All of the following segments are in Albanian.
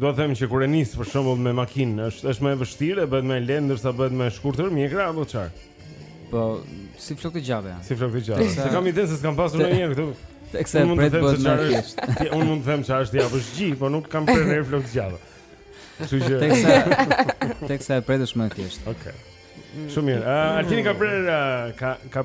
Do të them që kur e nis për shembull me makinë, është është më e vështirë, bëhet më e lehtë ndërsa bëhet më e shkurtër mjekra apo çfarë? Po, si flokë të gjave. Si flokë të gjave. Se kam idenë se s'kam pasur ndonjëherë këtu. Teksa e pret bëhet më e thjeshtë. Unë mund të them se është e vështirë, gjë, por nuk kam prerë ndonjëherë flokë të gjave. Kështu që teksa teksa e pret është më e thjeshtë. Okej. Shumë mirë. Altini ka prerë ka ka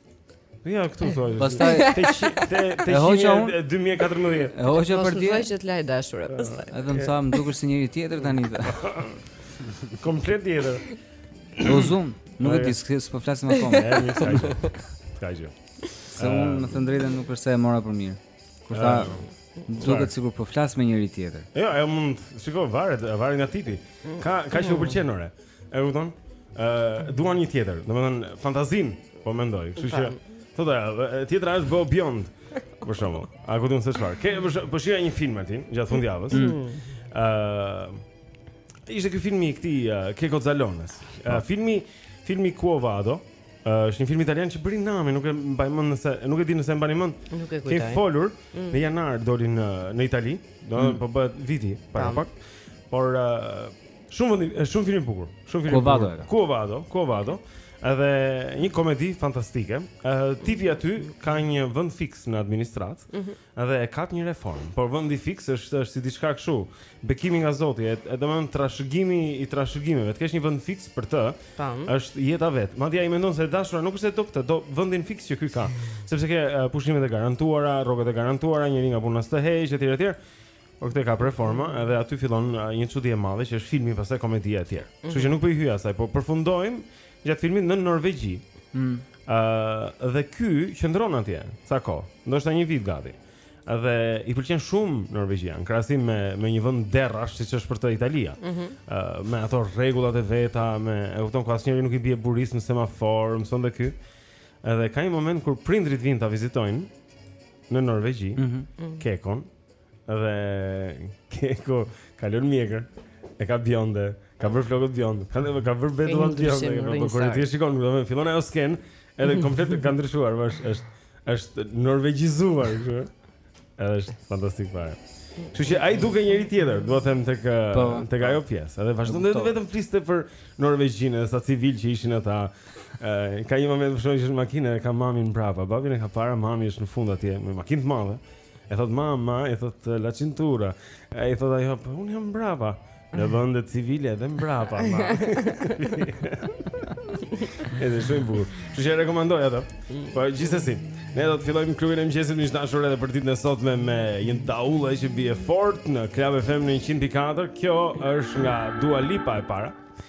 Ja këtu eh, thonë. Pastaj te te te hoqja 2014. E hoqja për ti. Po që të la e dashura pastaj. Eh, edhe më tha më dukesh si njeri tjetër tani. Komplet tjetër. O zoom, nuk e di se s'po flasim akoma. Ka gjë. Se unë me thënë të drejtën nuk është se e mora për mirë. Kur tha, duket sikur po flas me njeri tjetër. Jo, ajo mund, shiko, varet, varet nga tipi. Ka ka që u mm. pëlqen ore. E kupton? Ë, duan një tjetër, domethënë fantazinë, po mendoj, kështu që thotë, tjetra është bëhu bjond. Për shembull, a ku do të thosh çfarë? Se po shihja një film aty gjatë fundjavës. Mm. Ë, ishte ky filmi i këtij Keko Zalones. Po. Filmi, filmi Kuovado. Uh, është një film italian që bëri namin, nuk e mbaj mend nëse nuk e di nëse e mbani mend. Nuk e kujtoj. Ke folur mm. në janar doli në në Itali, do mm. po bëhet viti para pak. Por uh, shumë vëndi, është shumë film i bukur, shumë film i bukur. Kuovado, Kuovado. Edhe një komedi fantastike. Uh, tipi aty ka një vend fiks në administratë. Mm -hmm. Edhe e kap një reformë, por vendi fiks është është si diçka kështu, bekimi nga Zoti, e, e domethënë trashëgimi i trashëgimeve. Të kesh një vend fiks për të, Tam. është jeta vetë. Madje ai mendon se e dashura nuk është se do këtë, do vendin fiks që ky ka, sepse ke e, pushimet e garantuara, rrogat e garantuara, njeri nga puna s'të heq etj etj. Po këtë kap reforma, edhe aty fillon uh, një çudi e madhe që është filmi pastaj komedia e tjera. Kështu që mhm. nuk po i hyj asaj, po përfundon gjatë filmit në Norvegji. Ëh, mm. uh, dhe ky qëndron atje sa kohë, ndoshta një vit gati. Dhe i pëlqen shumë Norvegjia, në krahasim me me një vend derrash siç është për të Italia. Ëh, mm -hmm. uh, me ato rregullat e veta, me e kupton ku asnjeri nuk i bie burisë në semafor, mëson edhe ky. Edhe ka një moment kur prindërit vijnë ta vizitojnë në Norvegji, mm -hmm. Kekon. Dhe Keko ka lënë mjekër, e ka bjonde, ka bërë flokët bjonde, ka bërë ka bërë vetë atë bjonde, po po kur ti shikon, domethënë fillon ajo skenë, edhe mhm. komplet ka ndryshuar, po është është është norvegjizuar kështu. Edhe është fantastik fare. Kështu që ai duket njeri tjetër, dua të them tek po, po. tek ajo pjesë. Edhe vazhdonte vetëm fliste për Norvegjinë, sa civilë që ishin ata. Ë ka një moment ëë është që në makinë ka mamin prapa, babin e ka para, mami është në fund atje me makinë të madhe. E thot mama, e thot la cintura. E i thot ajo, po un jam mbrapa. Në vende civile edhe mbrapa. Edhe shumë i bukur. Jua rekomandoj atë. Po gjithsesi, ne do të fillojmë klubin e mëngjesit miq të dashur edhe për ditën e sotme me një daullë që bie fort në Club FM në 104. Kjo është nga Dua Lipa e para.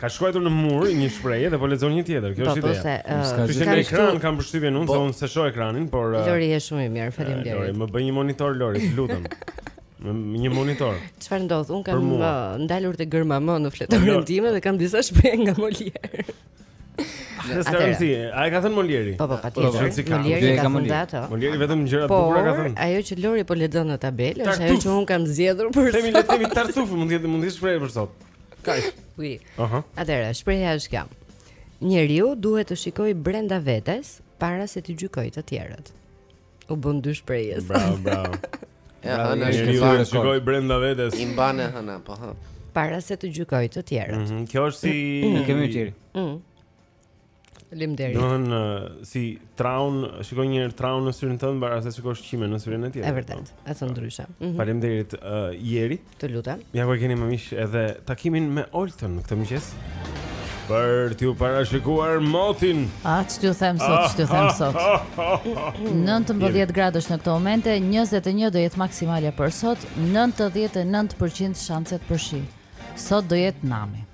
Ka shkruar në mur një shprehje dhe po lexon një tjetër. Kjo po, është po, ideja. Uh, Kishte në ekran, kam përshtypjen unë, po. se unë se shoh ekranin, por uh, Lori është shumë i mirë, faleminderit. Lori, më bëj një monitor Lori, lutem. Në një monitor. Çfarë ndodh? Un kam uh, ndalur te gërma M në fletoren time dhe kam disa shprehje nga Molier. Atëherë, a e ka thënë Molieri? Po, po, po patjetër. Molieri ka thënë ato. Molieri vetëm gjëra të bukura ka thënë. Ajo që Lori po lexon në tabelë është ajo që un kam zgjedhur për sot. Themi le të themi tartuf, mund të jetë mund të shprehje për sot. Kaq. Ui. Aha. Atëherë, shprehja është kjo. Njeriu duhet të shikojë brenda vetes para se të gjykojë të tjerët. U bën dy shprehje. Bravo, bravo. Ja, Ana është e parë. Shikoj brenda vetes. I mban e hëna, po hë. Para se të gjykojë të tjerët. Mm -hmm. Kjo është si e kemi tjerë. Mm. Faleminderit. Domethënë si traun, shikoj një herë traun në syrin tënd para se shikosh qime në syrin e tjetrit. Është vërtet, po. është ndryshe. Mm -hmm. Faleminderit uh, Jeri. Të lutem. Ja ku e keni më miq edhe takimin me Oltën këtë mëngjes. Për t'ju parashikuar motin A, ç't'ju them sot, ç't'ju them sot 19 gradë është në këto momente 21 do jetë maksimalja për sot 99% shanset për shi Sot do jetë nami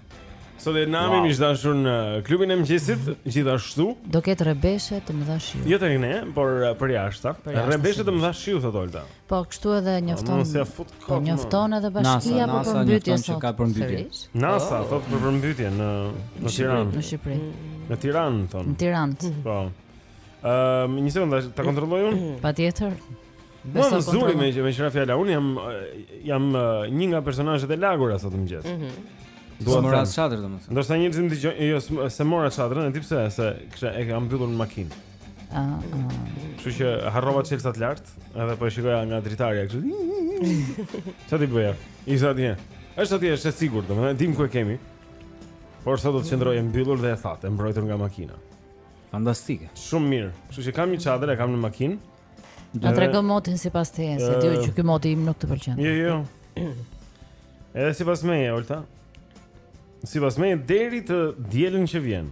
Sot nami wow. miq të dashur në klubin e mëngjesit, gjithashtu do ketë rrebeshe të mëdha shiu. Jo tek ne, por eh, përjashtë. Rrebeshe të mëdha shiu thotë Olta. Po, kështu edhe po, njofton. Mos ia fut kot. Po, njofton edhe bashkia për përmbytje sot. Që ka përmbytje. NASA oh. thotë për përmbytje në në Tiranë. Në Shqipëri. Në Tiranë thonë. Në Tiranë. Po. Ëm, ehm, një sekondë, ta kontrolloj unë. Patjetër. Mua më zuri me me qira fjala, un jam jam një nga personazhet e lagura sot në mëngjes. Mhm. Mm Nuk mora çadër domethënë. Ndoshta njerëzit më dëgjojnë, jo se mora çadrën, e di pse se kisha e kam mbyllur në makinë. Ëh. Ah, uh, ah. uh. Kështu që harrova çelësat lart, edhe po e shikoja nga dritarja kështu. Çfarë ti bëja? Isha atje. Është atje, është e sigurt, domethënë dim ku e kemi. Por sot do të qëndroj e mbyllur dhe e thatë, e mbrojtur nga makina. Fantastike. Shumë mirë. Kështu që kam një çadër, e kam në makinë. Na Edhe- trego motin sipas teje, se ti Ë. që ky moti im nuk të pëlqen. Jo, jo. Edhe sipas meje, Olta Sipas meje, deri të dielën që vjen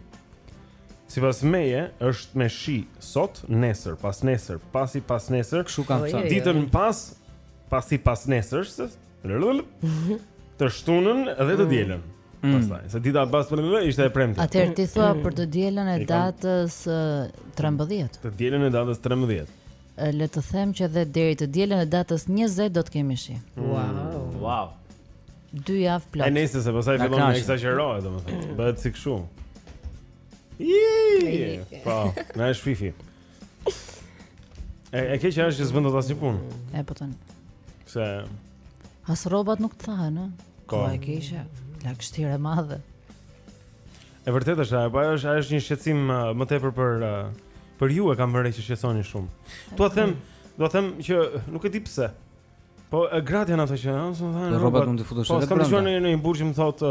Sipas meje, është me shi Sot, nesër, pasnesër, pasi pasnesër Kështu kam Po, thënë. jo, jo. Ditën pas, pasi pasnesër se- Të shtunën dhe të dielën Mm. Pastaj, se dita pas për më ishte e premte. Atëherë ti thua për të dielën e datës 13. Të dielën e datës 13. Le të them që edhe deri të dielën e datës 20 do të kemi shi. Mm. Wow. Wow. Dy javë plot. E nesër se pastaj fillon të ekzagjerohet domethënë. Bëhet si kështu. Po, na është fifi. E keqja është që s'bën dot asnjë punë? E, po të një. Se... As rrobat nuk të thahen? Ko? Kjo e keqe? Lagështirë e madhe. E vërtet është, ajo ajo është, është një shqetësim uh, më tepër për uh, për ju e kam vënë re që shqetësoheni shumë. T'jua them, do them që nuk e di pse. Po gratë janë ato që, ëh, s'u thanë rrobat mund të futesh po, edhe brenda. Po kam dëgjuar ndonjë burrë që më thotë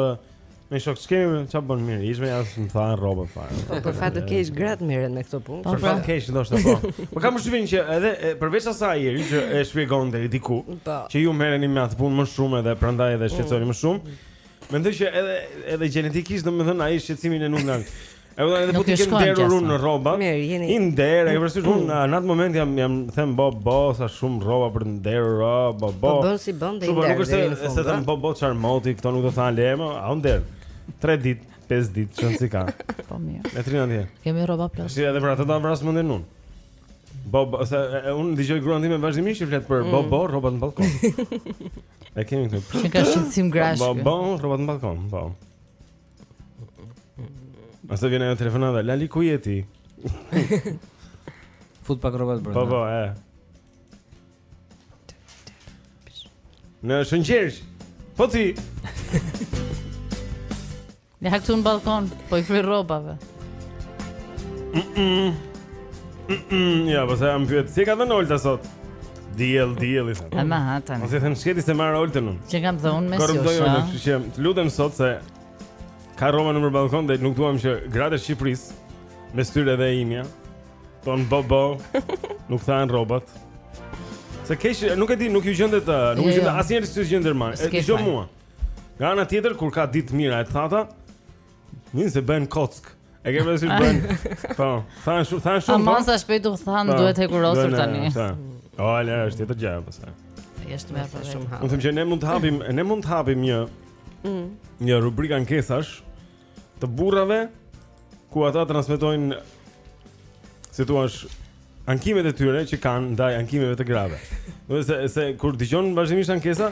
Me shokë ç'kemi, ç'a bën mirë? Ishme ja s'm'u thanë rroba fare. Po për fat të keq gratë merren me këtë punë. Po, për fat të keq ndoshta po. Po kam përshtypjen që edhe përveç asaj ieri që e shpjegon deri diku, po. që ju merreni me atë punë më shumë edhe prandaj edhe shqetësoheni më shumë. Mendoj që edhe edhe gjenetikisht domethënë ai shqetësimin e nuk na Edhe edhe po të kem nderur unë rroba. Mirë, jeni. I nder, e vërtetë unë mm. në atë moment jam jam them bo bo sa shumë rroba për të nderur, o bo bo. Po bën si bën dhe i nder. Nuk është se se them bo bo çfarë moti, këto nuk do thahen, le mo, a u nder. 3 ditë, 5 ditë çon si ka. Po mirë. Le të rrinë atje. Kemi rroba plus. S'është se për atë ta vras mendin unë. Bo bo, se unë dëgjoj gruan time vazhdimisht që flet për mm. bo bo rrobat në balkon. E kemi këtu. Që ka shqetësim grash. Bo bo rrobat në balkon, po. Pastaj vjen ajo telefonata, Lali ku je ti? Fut pak rrobat brenda. Po po, e. Në shëngjersh. Po ti. Na këtu në balkon, po i fryj rrobave. Mm -mm. Mm -mm. Ja, po s'e kam pyet. Si e ka dhënë Olta sot? Diel, diel i thënë. E ma hata. Mos i them sketi se marr Oltën unë. Që kam thënë unë me sjosh. Korruptoj Oltën, kështu që të lutem sot se ka rroba nëpër ballkon dhe nuk duam që gratë e Shqipërisë mes tyre edhe imja. thonë bobo, nuk thahen rrobat. Se kesh, nuk e di, nuk ju gjendet, nuk ju jo, jo. gjendet asnjëri si gjender më. E dëgjoj mua. Nga ana tjetër kur ka ditë të mira e të thata, Nin se bëhen kockë. E ke vënë re si bëhen. Po, thahen shumë, thahen shumë. Aman po. sa shpejt u thanë po, duhet hekurosur tani. O, ala, është tjetër gjë pastaj? Është më pas shumë hap. Unë them që ne mund të hapim, ne mund të hapim një mm. një rubrikë ankesash të burrave ku ata transmetojnë si thua ankimet e tyre që kanë ndaj ankimeve të grave. Do të thotë se kur dëgjon vazhdimisht ankesa,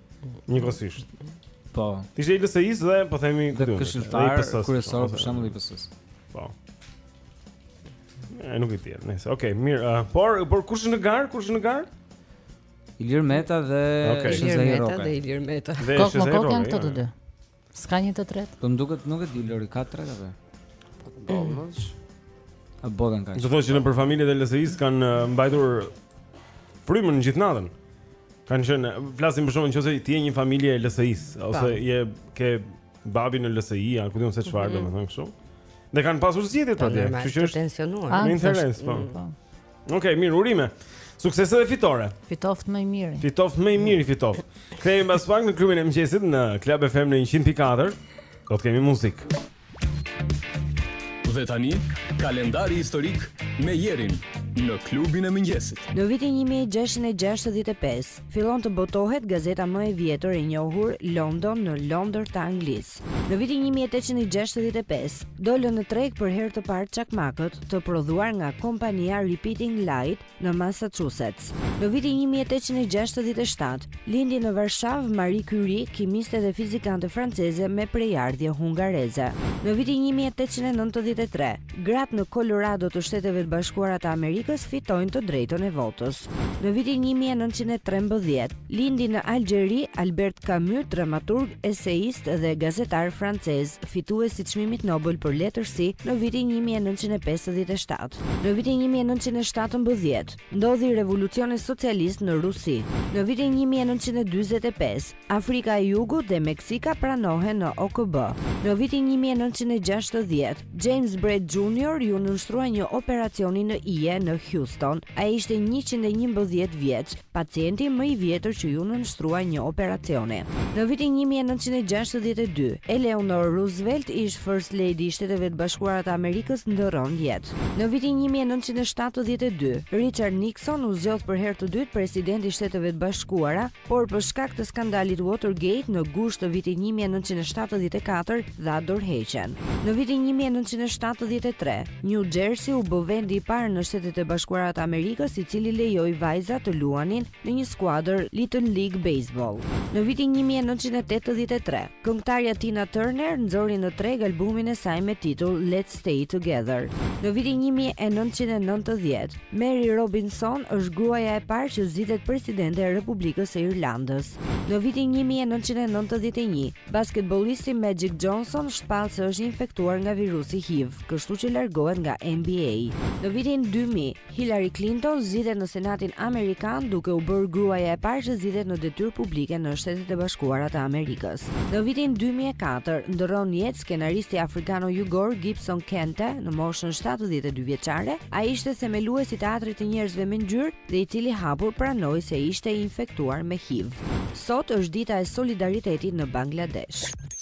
Njëkohësisht. Po. Ti je i LSI-s dhe po themi këtu. Këshilltar kryesor për shembull i PS-s. Po. Ai nuk e di, nëse. Okej, okay, mirë. Uh, por por kush është në garë? Kush është në garë? Ilir Meta dhe okay. Shezai Rrokaj. Ilir Meta dhe Ilir Meta. Kokë më kokë janë këto të dy. S'ka një të tretë? Po më duket nuk e di Lori ka tretë apo? Po të bëhet. A bëhen kaq? Do të thotë që nëpër familjet e LSI-s kanë mbajtur frymën gjithë natën. Kanë qenë, flasim për shembull nëse ti je një familje e LSI-s ose je ke babin në LSI, a ku di unë se çfarë mhm. domethënë kështu. Dhe kanë pasur zgjedhje atje, kështu që është tensionuar. Në interes, po. Mm, po. Okej, okay, mirë, urime. Suksese dhe fitore. Fitoftë më i miri. Fitoftë më i miri fitoftë. Kthehemi pas pak në klubin e mëngjesit në Club FM në 104. Do të kemi muzikë. Dhe tani, kalendari historik me Jerin në klubin e mëngjesit. Në vitin 1665, fillon të botohet gazeta më e vjetër e njohur London në Londër të Anglisë. Në vitin një mijë e tetëqind e gjashtëdhjetë e pesë, dolën në treg për herë të parë çakmakët, të prodhuar nga kompania Repeating Light në Massachusetts. Në vitin një mijë e tetëqind e gjashtëdhjetë e shtatë, lindi në Varshavë Marie Curie, kimiste dhe fizikante franceze me prejardhje hungareze. Në vitin një mijë e tetëqind e nëntëdhjetë e tre, Gratë në Kolorado të Shteteve të Bashkuara të Amerikës fitojnë të drejtën e votës. Në vitin 1913, lindi në Algjeri Albert Camus, dramaturg, eseist dhe gazetar francez, fitues i Çmimit Nobel për Letërsi në vitin 1957. Në vitin 1917, ndodhi revolucioni socialist në Rusi. Në vitin 1945, Afrika e Jugut dhe Meksika pranohen në OKB. Në vitin një mijë e nëntëqind e gjashtëdhjetë, James Brett Junior iu nënshtrua një operacioni në ije në Houston. Ai ishte njëqind e njëmbëdhjetë vjeç, pacienti më i vjetër që iu nënshtrua një operacioni. Në vitin një mijë e nëntëqind e gjashtëdhjetë e dy, Eleanor Roosevelt, ish First Lady i Shteteve të Bashkuara të Amerikës, ndërron jetë. Në vitin një mijë e nëntëqind e shtatëdhjetë e dy, Richard Nixon u zgjodh për herë të dytë presidenti i Shteteve të Bashkuara, por për shkak të skandalit Watergate në gusht të vitit 1974 dha dorëheqjen. Në vitin 1973, New Jersey u bë vendi i parë në Shtetet e Bashkuara të Amerikës i cili lejoi vajzat të luanin në një skuadër Little League Baseball. Në vitin 1983, këngëtarja Tina Turner nxori në treg albumin e saj me titull Let's Stay Together. Në vitin një mijë e nëntëqind e nëntëdhjetë, Mary Robinson është gruaja e parë që zgjidhet presidente e Republikës së Irlandës. Në vitin një mijë e nëntëqind e nëntëdhjetë e një, basketbollisti Magic Johnson shpall se është infektuar nga virusi HIV, kështu që largohet nga NBA. Në vitin dy mijë, Hillary Clinton zgjidhet në Senatin amerikan duke u bërë gruaja e parë që zgjidhet në detyrë publike në Shtetet e Bashkuara të Amerikës. Në vitin 2004 ndërron jetë skenaristi afrikano-jugor Gibson Kente në moshën 72 vjeçare. Ai ishte themelues i teatrit të njerëzve me ngjyrë dhe i cili hapur pranoi se ishte infektuar me HIV. Sot është dita e solidaritetit në Bangladesh.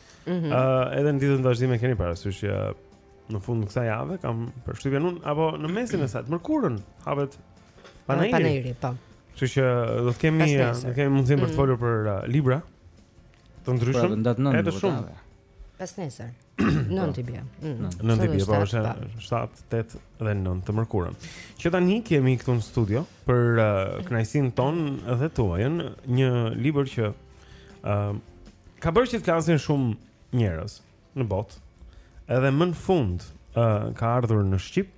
Ëh, mm -hmm. edhe në ditët në vazhdim keni parasysh që në fund të kësaj jave kam përshtypjen unë apo në mesin e saj, mërkurën, hapet panairi. Panairi, po. Kështu që do të kemi do të kemi mundësi për të mhm. folur për uh, libra të pra, ndryshëm. Edhe shumë. Pas nesër. 9 i bie 9 i bie, po është 7, 8 dhe 9 të mërkurën Që tani kemi këtu në studio Për uh, kënaqësinë tonë dhe tuajën Një libër që Ëm uh, ka bërë që të flasin shumë njerëz në botë. Edhe më në fund uh, ka ardhur në shqip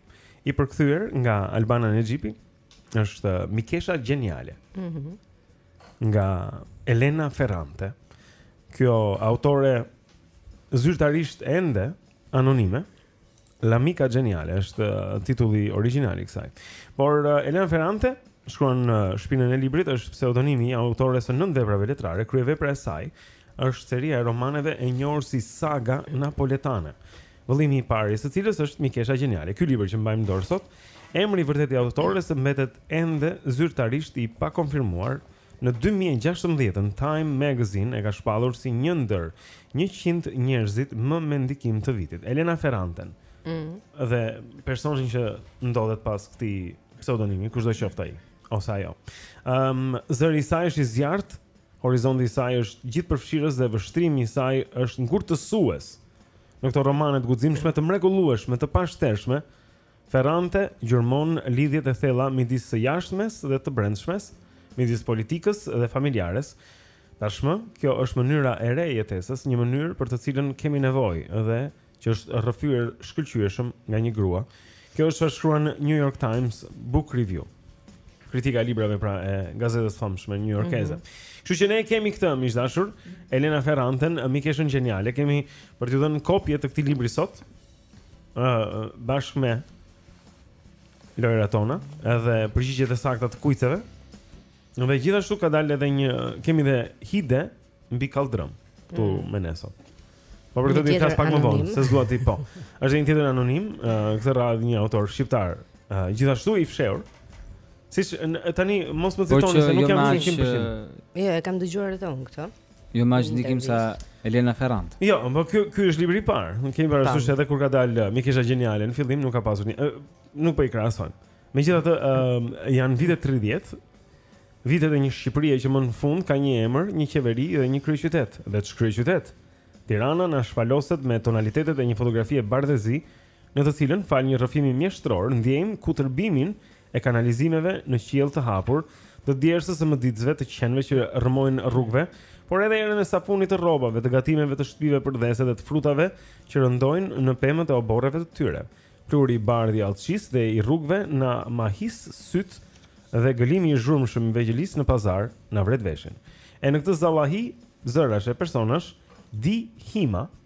i përkthyer nga Albana Nexhipi. Është uh, Mikesha gjeniale. Mhm. Mm nga Elena Ferrante. Kjo autore zyrtarisht ende anonime. L'amica geniale është titulli origjinal i kësaj. Por uh, Elena Ferrante shkruan në uh, shpinën e librit është pseudonimi i autores së nëntë veprave letrare, kryevepra e saj është seria e romaneve e njohur si Saga Napoletane. Vëllimi i parë i së cilës është Mikesha Gjeniale. Ky libër që mbajmë dorë sot, emri i vërtetë i autores mbetet ende zyrtarisht i pakonfirmuar Në dy mijë e gjashtëmbëdhjetë-ën Time Magazine e ka shpallur si një ndër njëqind njerëzit më me ndikim të vitit, Elena Ferranten. Mm. Dhe personin që ndodhet pas këtij pseudonimi, kushdo qoftë ai ose ajo. Ëm um, zëri i saj është i zjarrtë, horizonti i saj është gjithëpërfshirës dhe vështrimi i saj është ngurtësues. Në këto romane të guximshme, të mrekullueshme, të pashtershme, Ferrante gjurmon lidhjet e thella midis së jashtmes dhe të brendshmes, midis politikës dhe familjares. Tashmë, kjo është mënyra e re e jetesës, një mënyrë për të cilën kemi nevojë dhe që është rrëfyer shkëlqyeshëm nga një grua. Kjo është çfarë shkruan New York Times Book Review. Kritika e librave pra e gazetës famshme njujorkeze. Mm -hmm. Kështu që ne kemi këtë miq të dashur, Elena Ferranten, Mikeshën Gjeniale, kemi për t'ju dhënë kopje të këtij libri sot, ë uh, bashkë me lojërat tona, edhe përgjigjet e sakta të kuiceve. Dhe gjithashtu ka dalë edhe një kemi dhe Hide mbi kaldrëm këtu mm. me ne sot. Po për këtë do të flas pak më vonë, se s'dua t'i po. Është një tjetër anonim, uh, këtë radhë një autor shqiptar, uh, gjithashtu i fshehur. Siç tani mos më po citoni se nuk jam 100%. Jo, e kam dëgjuar edhe unë këtë. Jo me aq ndikim sa Elena Ferrante. Jo, po ky ky është libri i parë. Ne kemi parasysh edhe kur ka dalë uh, Mikesha Gjeniale në fillim nuk ka pasur një uh, nuk po i krahasojmë. Megjithatë, um, janë vitet 30, vitet e një Shqipërie që më në fund ka një emër, një qeveri dhe një kryeqytet, dhe ç'kryeqytet. Tirana na shpaloset me tonalitetet e një fotografie bardhezi në të cilën falë një rrëfimi mjeshtëror ndiejmë kutërbimin e kanalizimeve në qiell të hapur, të djersës së mëditësve, të qenve që rrëmojnë rrugëve, por edhe erën e sapunit të rrobave, të gatimeve të shtëpive përdhese dhe të frutave që rëndojnë në pemët e oborreve të tyre. Pluhuri i bardhë i allçisë dhe i rrugëve na mahis sytë dhe gëlimi i zhurmshëm i vegjëlisë në pazar na vret veshin. E në këtë zallahi zërash e personazhesh Di Hima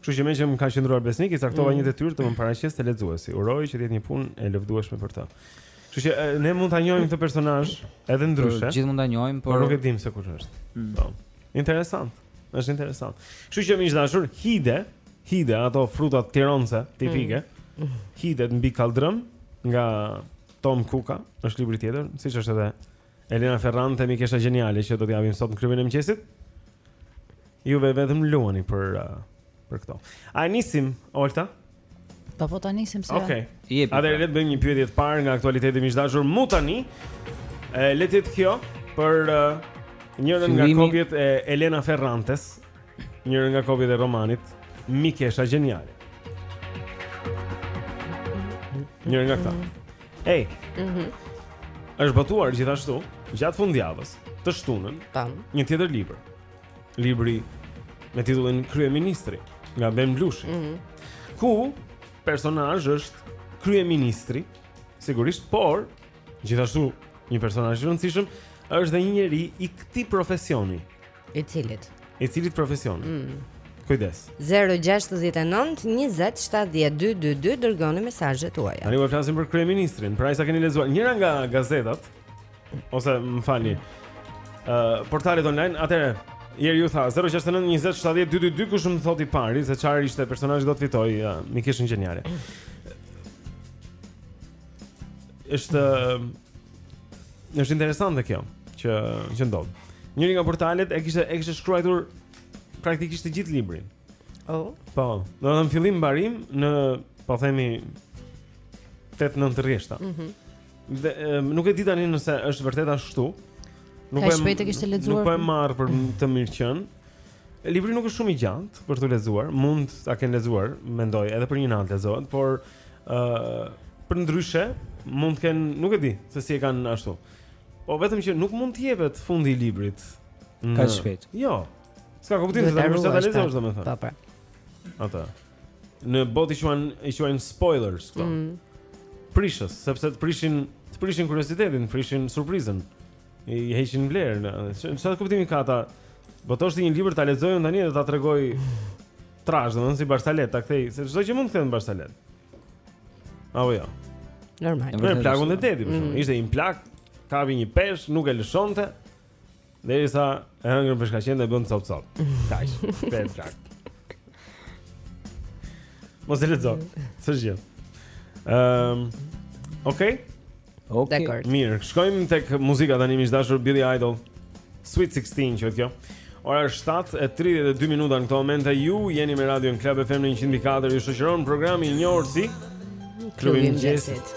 Kështu që meqë më ka qëndruar besnik, i caktova mm. një detyrë të më paraqes te lexuesi. Uroj që të jetë një punë e lëvdueshme për ta. Kështu që ne mund ta njohim këtë personazh edhe ndryshe. Gjithë mund ta njohim, por... por nuk e dimë se kush është. Mm. Po. Interesant. Është interesant. Kështu që miq të dashur, hide, hide ato fruta tironse tipike. Mm. Hide mbi kaldrëm nga Tom Kuka, është libri tjetër, siç është edhe Elena Ferrante, Mikesha gjeniale që do të japim sot në klubin e mëngjesit. Juve vetëm luani për uh, për këto. A nisim Olta? Po po ta nisim se. Okej. Okay. A dhe pra. le të bëjmë një pyetje të parë nga aktualiteti më i dashur mu tani. E le të jetë kjo për uh, njërën nga kopjet e Elena Ferrantes, njërën nga kopjet e romanit Mikesha gjeniale. Njërën nga këta. Mm -hmm. Ej. Mhm. Mm është botuar gjithashtu gjatë fundjavës të shtunën. Tam. Një tjetër libër. Libri me titullin Kryeministri nga Ben Blushi. Mhm. Mm ku personazh është kryeministri, sigurisht, por gjithashtu një personazh i rëndësishëm është dhe një njeri i këtij profesioni. I cilit? I cilit profesioni? Mm. Kujdes. 069-20-70-222 Dërgoni mesazhet tuaja Tani ne flasim për kryeministrin Pra sa keni lexuar Njëra nga gazetat Ose më falni uh, Portalet online Atëherë Jeri ju tha 069-20-70-222 Kush më thotë i pari Se çfarë ishte personazhi do të fitojë uh, Mikeshën gjeniale Është uh, Është interesante kjo që që ndodh. Njëri nga portalet e kishte e kishte shkruar praktikisht të gjithë librin. Oh. Po, do të them fillim mbarim në, po themi 8-9 rreshta. Mhm. Mm dhe nuk e di tani nëse është vërtet ashtu. Shumë shpejt e kishte lexuar. Nuk po e marr për të mirëqenë. Libri nuk është shumë i gjatë për t'u lexuar, mund ta kenë lexuar, mendoj, edhe për një natë lexohet, por ë uh, përndryshe mund të kenë, nuk e di se si e kanë ashtu. Po vetëm që nuk mund të jepet fundi i librit. Ka shpejt. Jo. S'ka kuptim se s'mund ta lexosh domethënë. Po po. Ata. Në botë i quajnë i quajnë spoilers këto. Mm. Prishës, sepse të prishin, të prishin kuriozitetin, të prishin surprizën. i heqin vlerën. Çfarë kuptimi ka ta botosh po ti një libër ta lexoj unë tani dhe ta tregoj trash, domethënë si barsaletë, ta kthej, se çdo që mund të them barsaletë. Apo jo. Normal. Në plakun e detit, për shembull, mm. ishte një plak, kapi një peshk, nuk e lëshonte. Derisa e hëngrën peshkaqenët e bënë copë copë. Kaq, pe plak. Mos e lexo. S'ka gjë. Ehm, um, okay. Okej. Okay. Mirë, shkojmë tek muzika tani miq të dashur Billy Idol. Sweet 16 qoftë kjo. Ora është 7:32 minuta në këto momente ju jeni me radion Club FM në 104 ju shoqëron programi i njohur si Klubi i Mëngjesit.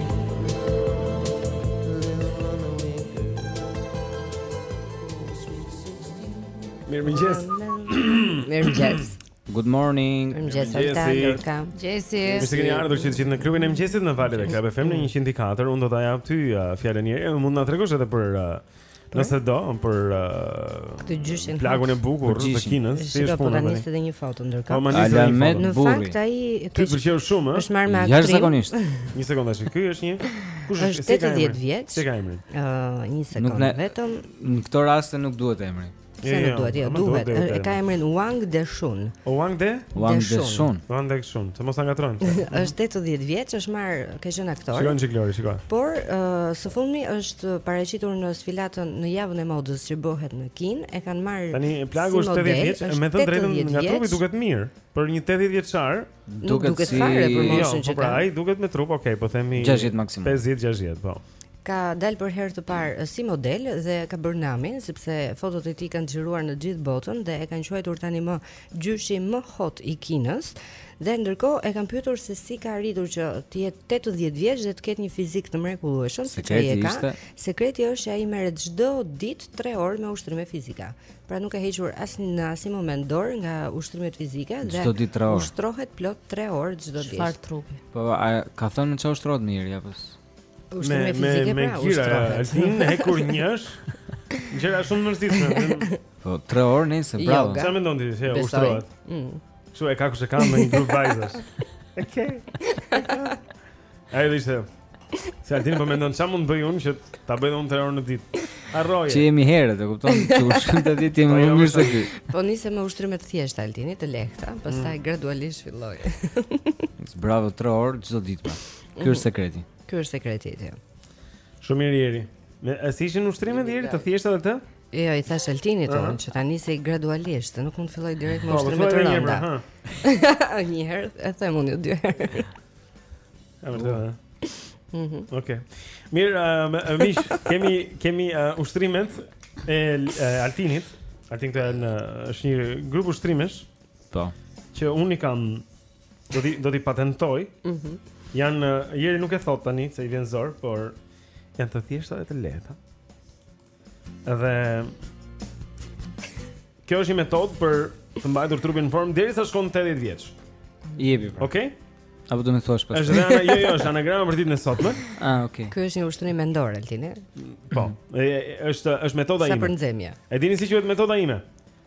Mirëmëngjes Mirëmëngjes Good morning Mirëmëngjes Alta, Lorka Mëngjesi Mirë se keni ardhur që të gjithë në klubin e mëngjesit në valët e klab FM në 104 Unë do ta jap ty uh, fjalën Eri Mund na tregosh edhe për uh, Nëse do, për uh, këtë gjyshin plakun e bukur të Kinës, si është puna tani? Është edhe një foto ndërkohë. Po, alamet në fakt ai të ka pëlqyer shumë, ëh. Është marrë me aktrim. Jashtëzakonisht. Një sekondë tash. Ky është një kush është 80 vjeç. Si e ka emrin? Ëh, një sekondë vetëm. Në këto raste nuk duhet emri. Jo, se jo, nuk duhet, jo, duhet. E ka emrin Wang Deshun. Wang De? Wang Deshun. Wang Deshun. Të mos e ngatërrojmë. Është 80 vjeç, është marrë, ka qenë aktor. Shiko një çik Lori, shikoje. Por së fundmi është paraqitur në sfilatën në javën e modës që bëhet në Kinë. E kanë marrë. Tani plaku është 80 vjeç, me thënë të drejtën nga trupi duket mirë. Për një 80 vjeçar, Duket, duket si... fare për moshën jo, që po pra, ka. Ai duket me trup, okay, po themi 60 maksimum. 50 60, po. Ka dalë për herë të parë si model dhe ka bërë namin sepse fotot e tij kanë xhiruar në gjithë botën dhe e kanë quajtur tani më gjyshi më hot i Kinës. Dhe ndërkohë e kanë pyetur se si ka arritur që të jetë 80 vjeç dhe të ketë një fizik të mrekullueshëm, siç ai e ka. Sekreti është që ai merret çdo ditë 3 orë me ushtrime fizike. Pra nuk ka hequr në asnjë moment dorë nga ushtrimet fizike dhe çdo ditë 3 orë. Ushtrohet plot 3 orë çdo ditë. Çfarë trupi? Po a ka thënë çfarë ushtrohet, me gira apo? Ushtrime fizike me, pra, me gira, ushtrohet. Me gira, hekur njësh. Gjëra shumë mërzitshme. Po 3 orë njeri, bravo. Çfarë mendon ti se ushtrohet? Mm. Kështu e ka kur s'e ka me një grup vajzash. Okej. Ai thotë se Altini po mendon çfarë mund të bëj unë që ta bëj unë 3 orë në ditë. Harroje. Që jemi herët, e kupton? Ti u shkon të ditë më po, mirë se ti. Po nisem me ushtrime të thjeshta Altini, të lehta, pastaj mm. gradualisht filloj. Bravo 3 orë çdo ditë. Ky është mhm. sekreti. Ky është sekreti ti. Shumë mirë jeri. Me thënë, ishin ushtrimet të thjeshta dhe të? Jo, i thashë Altinit uh -huh. unë që ta nisë gradualisht, nuk mund të fillojë direkt me po, po, ushtrime të rënda. Një herë, e them unë dy herë. E vërtetë. Uh. Eh? Mhm. Mm Okej. Okay. Mirë, um, miq, kemi kemi uh, ushtrimet e uh, Altinit. Altin këtu janë është një grup ushtrimesh. Po. Që unë i kam do t'i do t'i patentoj. Mhm. Mm Janë uh, Jeri nuk e thotë tani se i vjen zor, por janë të thjeshta dhe të lehta. Dhe Kjo është një metodë për të mbajtur trupin në formë derisa shkon 80 vjeç. Jepi. Pra. Okej. Okay? Apo do më thuash pas. Është ana, jo, jo, është anagrama për ditën e sotme. Ah, okay. Ky është një ushtrim mendor Altin, ë? Po. Është është metoda ime. Sa për nxemje. E dini si quhet metoda ime?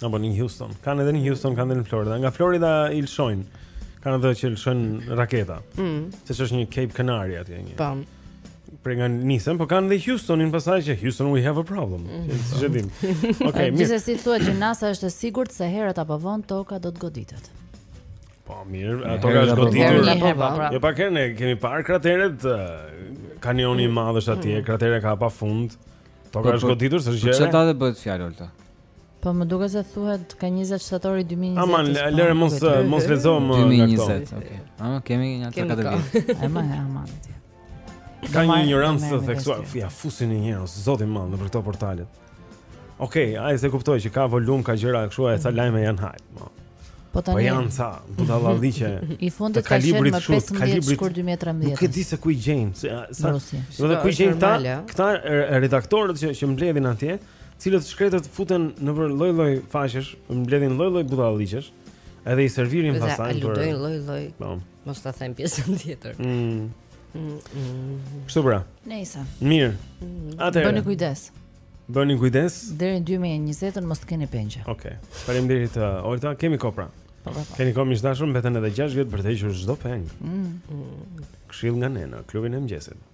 Apo në Houston. Kanë edhe në Houston, kanë edhe në Florida. Nga Florida i lëshojnë. Kanë edhe që lëshojnë raketa. Mm. Siç është një Cape Canaveral atje një. Tam. Po. Prej nga nisen, po kanë dhe Houstonin pastaj që Houston we have a problem. Mm. Siç e dimë. Okay, mirë. Gjithsesi thuhet që NASA është e sigurt se herët apo vonë toka do të goditet. Po mirë, toka është goditur. Pra. Jo pa kërë ne kemi parë krateret, kanioni i madh është atje, mm. kratera ka pa fund. Toka po, është po, goditur, s'është gjë. Po çfarë date bëhet fjalë Po më duket se thuhet ka 20 shtator 2020. Aman, lëre mos mos lexojmë nga këto. 2020, okay. Aman kemi një çka të bëjë. Aman, aman. Ka një injorancë të theksuar. Ia fusin një herë, zoti im nëpër këto portale. Okej, okay, unë e kuptoj që ka volum, ka gjëra kështu, e ca lajme janë hajt. Po. po tani. Po janë ca budallallëqe. I fundit ka qenë më 15 kalibrit, shkurt 2013. Nuk e di se ku i gjejnë, se sa. Do të ku i gjejnë këta? Këta redaktorët që që mbledhin atje, cilët të shkretët futen nëpër lloj-lloj faqesh, mbledhin lloj-lloj budallallëqesh, edhe i servirin pastaj për. Aludojnë lloj-lloj. Po. Mos ta them pjesën tjetër. Ëh. Mm. Mm, mm. Kështu pra. Nëse. Mirë. Atëherë. Bëni kujdes. Bëni kujdes. Deri në 2020-ën mos të keni pengje. Okej. Okay. Faleminderit uh, Olta, kemi kohë pra. Po, po, po. Keni kohë miq të dashur, mbeten edhe 6 vjet për të hequr çdo peng. Mm. Këshillë nga ne në klubin e mëngjesit.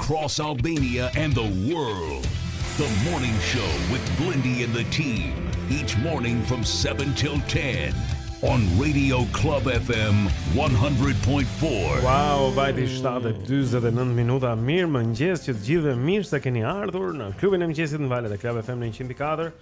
Across Albania and the world. The morning show with Blendi and the team. Each morning from 7 till 10 on Radio Club FM 100.4. Wow, vajti 7:49 minuta. Mirëmëngjes të gjithëve. Mirë se keni ardhur në klubin e mëngjesit në valët e Club FM në 104.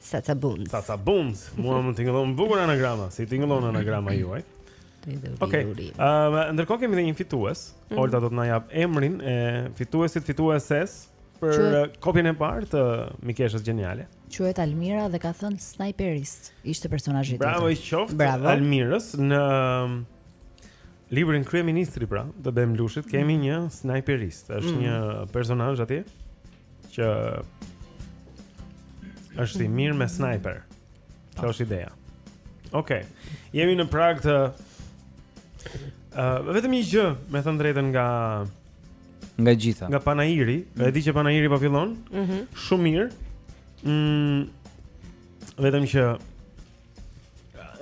Saca Bunz. Saca Bunz. Mua më tingëllon bukur anagrama, si tingëllon anagrama juaj. Okej. Okay. Ëm uh, ndërkohë kemi dhe një fitues. Mm -hmm. Olta do të na japë emrin e fituesit, fitueses për Quet... kopjen e parë të Mikeshës Gjeniale. Quhet Almira dhe ka thënë Snajperist. Ishte personazhi i tij. Bravo i qoftë. Bravo Almirës në librin Kryeministri pra, të Ben Blushit kemi mm -hmm. një snajperist. Është mm -hmm. një personazh atje. që është i mirë me snajper. Kjo është ideja. Okej. Okay. Jemi në prag të uh, vetëm një gjë, me thënë drejtën nga nga gjitha. Nga Panairi, mm -hmm. e di që Panairi po fillon. Mhm. Mm Shumë mirë. Mm, vetëm që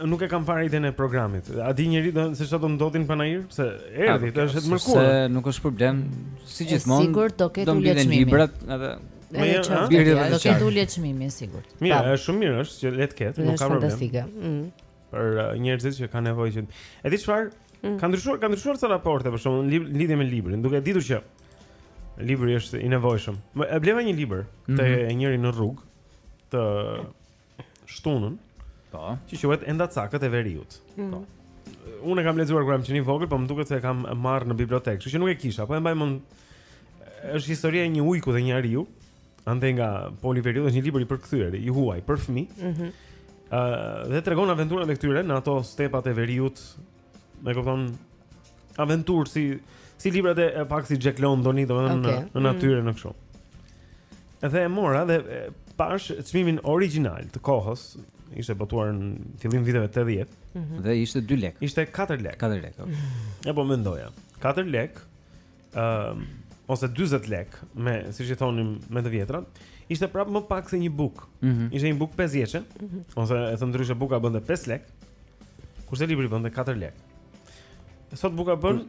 Nuk e kam parë idenë e programit. A di njeri se çfarë do ndodhë në panair? Se erdhi, është të mërkurën. Se nuk është problem. Si gjithmonë. Sigurt do ketë ulje çmimi. Do librat edhe Me janë në birë dhe Do ketë ulje çmimi, sigurt. Mirë, është shumë mirë, është që le të ketë, nuk ka problem. Është fantastike. Mm. Për uh, njerëzit që kanë nevojë që... E di çfarë? Mm. Ka ndryshuar, ka ndryshuar ca raporte, për shembull, në lidhje me librin, duke ditur që libri është i nevojshëm. E bleva një libër te mhm. te njëri në rrugë, të shtunën. Po. Që quhet Endacakët e Veriut. Mm. Po. Unë e kam lexuar kur kam qenë i vogël, po më duket se e kam marrë në bibliotekë, kështu që nuk e kisha, po e mbaj mend. Është historia e një ujku dhe një ariu, andej nga Poli Veriu, është një libër i përkthyer, i huaj për fëmijë. Mhm. Mm dhe tregon aventurat e këtyre në ato stepat e veriut, Më kupton aventurë si si librat pak si Jack Londonit, domethënë okay. në, në natyrë mm. në kështu. Edhe e mora dhe pashë çmimin origjinal të kohës, ishte botuar në fillim viteve 80. Mm -hmm. Dhe ishte 2 lekë. Ishte 4 lekë. 4 lekë. Ja po mendoja. 4 lekë ëm ose 40 lek me siç i thonim me të vjetrat, ishte pra më pak se një bukë. Mm -hmm. Ishte një bukë 5 lekëshe, mm -hmm. ose e thënë ndryshe buka bënte 5 lek. Kurse libri bënte 4 lek. Sot buka bën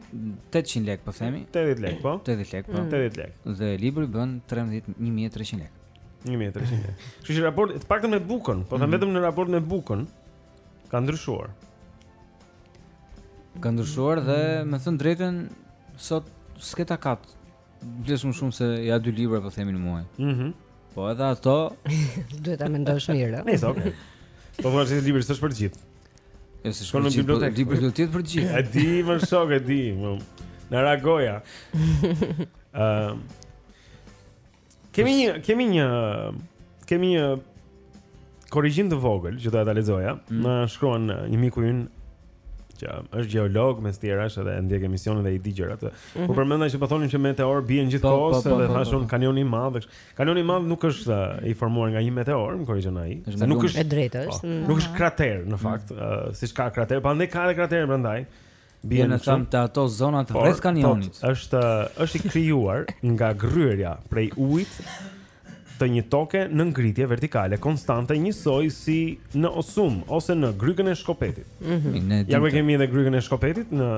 800 lek, po themi. 80 lek, po. 80 lek, po. 80 mhm. lek. Dhe libri bën 1300 lek. 1300 lek. Kështu që raporti të paktën me bukën, po them mm -hmm. vetëm në raport me bukën. Ka ndryshuar. Ka ndryshuar dhe mm. me thënë drejtën sot s'ke takat të blesh më shumë se ja dy libra po themi në muaj. Mhm. Mm po edhe ato duhet ta mendosh mirë. Nice, okay. Po domethënë se libri s'është për të gjithë. Jo, si shkon në po bibliotekë. Libri do të jetë për të gjithë. E di, më shok e di. Na ragoja. Ëm. Ehm, Kemi një, kemi një, kemi një korrigjim të vogël që doja ta lexoja. Mm. Na shkruan uh, një miku ynë që është gjeolog mes tjerash edhe e ndjek emisionin dhe i di gjërat. Mm -hmm. Po përmenda që po thonin që meteor bien gjithë po, kohës po, po, edhe po, thashë po. kanioni i madh. kështu. Kanioni i madh nuk është uh, i formuar nga një meteor, më korrigjon ai. Është Se me nuk lumë. është E drejtë po, është. Mm. Nuk është krater në fakt, ë, siç ka krater, prandaj ka edhe krater prandaj. Bie në, domethënë, te ato zonat rreth kanionit. Por, është, është i krijuar nga gërryerja prej ujit të një toke në ngritje vertikale konstante njësoj si në Osum ose në grykën e Shkopetit. Mm -hmm. Ja ne kemi edhe grykën e Shkopetit në...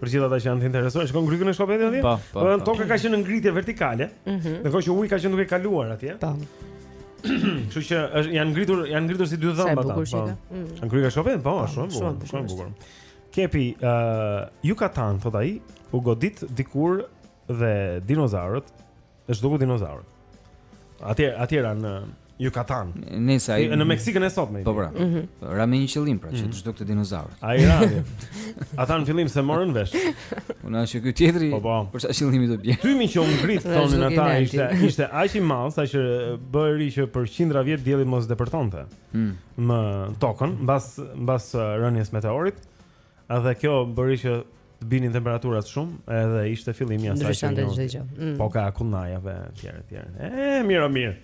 Për gjithë ata që janë të interesuar, shikon grykën e Shkopetit atje? Po, po. Po. Toka ka qenë në ngritje vertikale, mm -hmm. ndërkohë që uji ka qenë duke kaluar atje. Po. Kështu që janë ngritur, janë ngritur si dy dhëmbë ata. Po. Mm. Gryka e Shkopetit, po, shumë bukur, shumë bukur. Kepi, uh, Yucatan, thotë ai, u godit dikur dhe dinozaurët, u zhdukën dinozaurët. Atje, atje ra në Yucatan. Nëse ai në Meksikën e sotme. Po pra. Mm -hmm. Ra me një qëllim pra, që mm -hmm. të zhdukte dinozaurët. Ai ra. Ata në fillim s'e morën vesh. Unë ashtu ky tjetri. Po po. Për çfarë qëllimi do bjerë. Tymi që u ngrit thonin ata ishte ishte aq i madh sa që bëri që për qindra vjet dielli mos depërtonte. mm. mbi tokën mbas mbas rënies meteorit. Edhe kjo bëri që të binin temperaturat shumë, edhe ishte fillimi i asaj që njihet mm. Epoka e akullnajave etj etj. E mirë, mirë.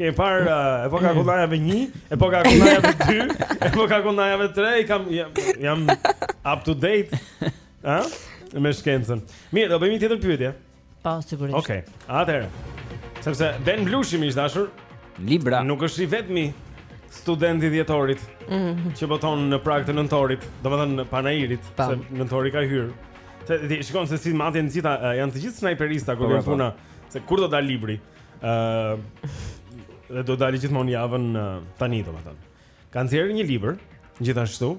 Kemi parë uh, Epoka e akullnajave 1, Epoka e akullnajave 2, Epoka e akullnajave 3, kam jam, jam up to date. Ëh? Me shkencën. Mirë, do bëjmë një tjetër pyetje. Po, sigurisht. Okej. Okay. Atëherë. Sepse Ben Blushi miq të dashur, Libra. Nuk është i vetmi student i dhjetorit mm -hmm. që boton në prag të nëntorit, domethënë të panairit, pa. se nëntori ka hyrë. Se ti shikon se si maten të gjitha uh, janë të gjithë snajperista kur po, vjen po. puna, se kur do dalë libri. ë uh, Dhe do dalë gjithmonë javën uh, tani domethënë. Ka nxjerrë një libër gjithashtu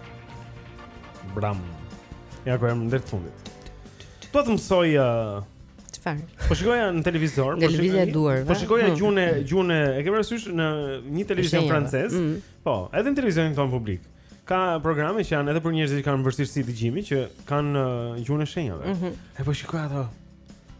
Bram. Ja ku jam drejt fundit. Dua të mësoj uh, çfarë? Po shikoja në televizor, po shikoja duar. Po shikoja mm. gjuhë, gjuhën, e ke parasysh në një televizion francez? Mm. Po, edhe në televizionin tonë publik. Ka programe që janë edhe për njerëzit që kanë vështirësi dëgjimi që kanë uh, gjuhën e shenjave. Mm -hmm. E po shikoja ato.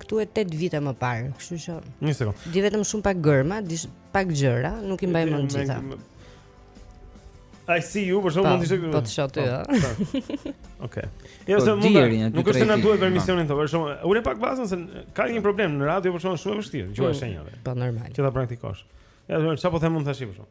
Këtu e 8 vite më parë, kështu që. Një sekond. Di vetëm shumë pak gërma, di pak gjëra, nuk i mbaj mend gjitha. I see you, për shembull po, mund të ishte këtu. Po të shoh ty, po, ha. Po. Okej. Jo, se mund të. Nuk është se na duhet për emisionin tonë, për shembull. Ule pak bazën se ka një problem në radio, por shumë shumë e vështirë, gjuha e mm, shenjave. Po normal. Që ta praktikosh. Ja, çfarë po them mund tash për shembull.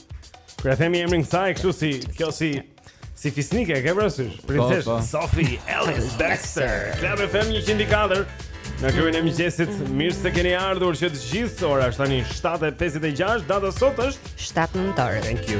Kur e themi emrin kësaj, kështu si kjo si si fisnike, e ke parasysh? Po, Princeshë po. Sophie Ellis-Bextor. Club FM 104. Në klubin e mëngjesit, mirë se keni ardhur që të gjithë. Ora është tani 7:56, data sot është 7 nëntor. Thank you.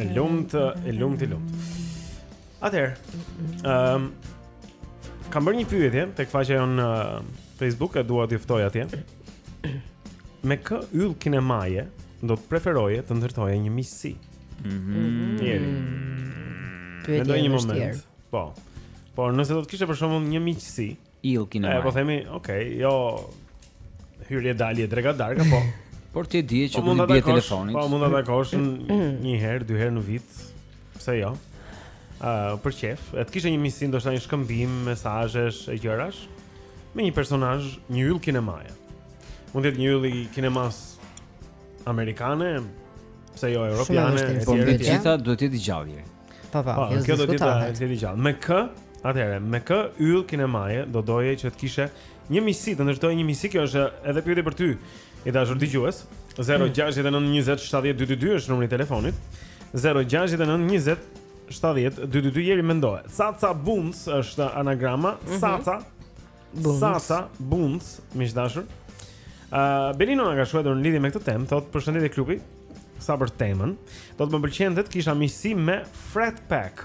E lumtë, e lumtë, e lumtë. Atëherë, ëm um, kam bërë një pyetje tek faqja jonë në Facebook, e dua t'ju ftoj atje. Me kë yll kinemaje do të preferoje të ndërtoje një miqësi? Mhm. Mm Njeri. Pyetje e vështirë. Po. Por nëse do të kishe për shembull një miqësi, ëh, Yll kinemaje. Po themi, okay, jo hyrje dalje dreka darka, po. Por ti e di që po mund t'i biesh telefonit. Po mund ta takosh një herë, dy herë në vit. Pse jo? Ë, uh, për qejf, e të kishe një miqësi ndoshta një shkëmbim mesazhesh e gjërash me një personazh, një yll kinemaje. Mund të jetë një yll i kinemasë amerikane, pse jo europiane, po mbi të gjitha duhet të jetë i gjallë. Pa pa, po kjo do të jetë i gjallë. Me kë? Atëherë, me kë yll kinemaje do doje që të kishe një miqësi, të ndërtoje një miqësi, kjo është edhe pyetje për ty. I dashur dëgjues, 0692070222 është numri i telefonit. 0692070222 Iri mendohet. Saca Bunds është anagrama, mm -hmm. Saca Bunds. Sasa Bunds, miq të dashur. Ë uh, Belindo na ka shkruajtur në lidhje me këtë temë, thotë përshëndetje klubi. Sa për temën, do të më pëlqente të kisha miqësi me Frat Pack.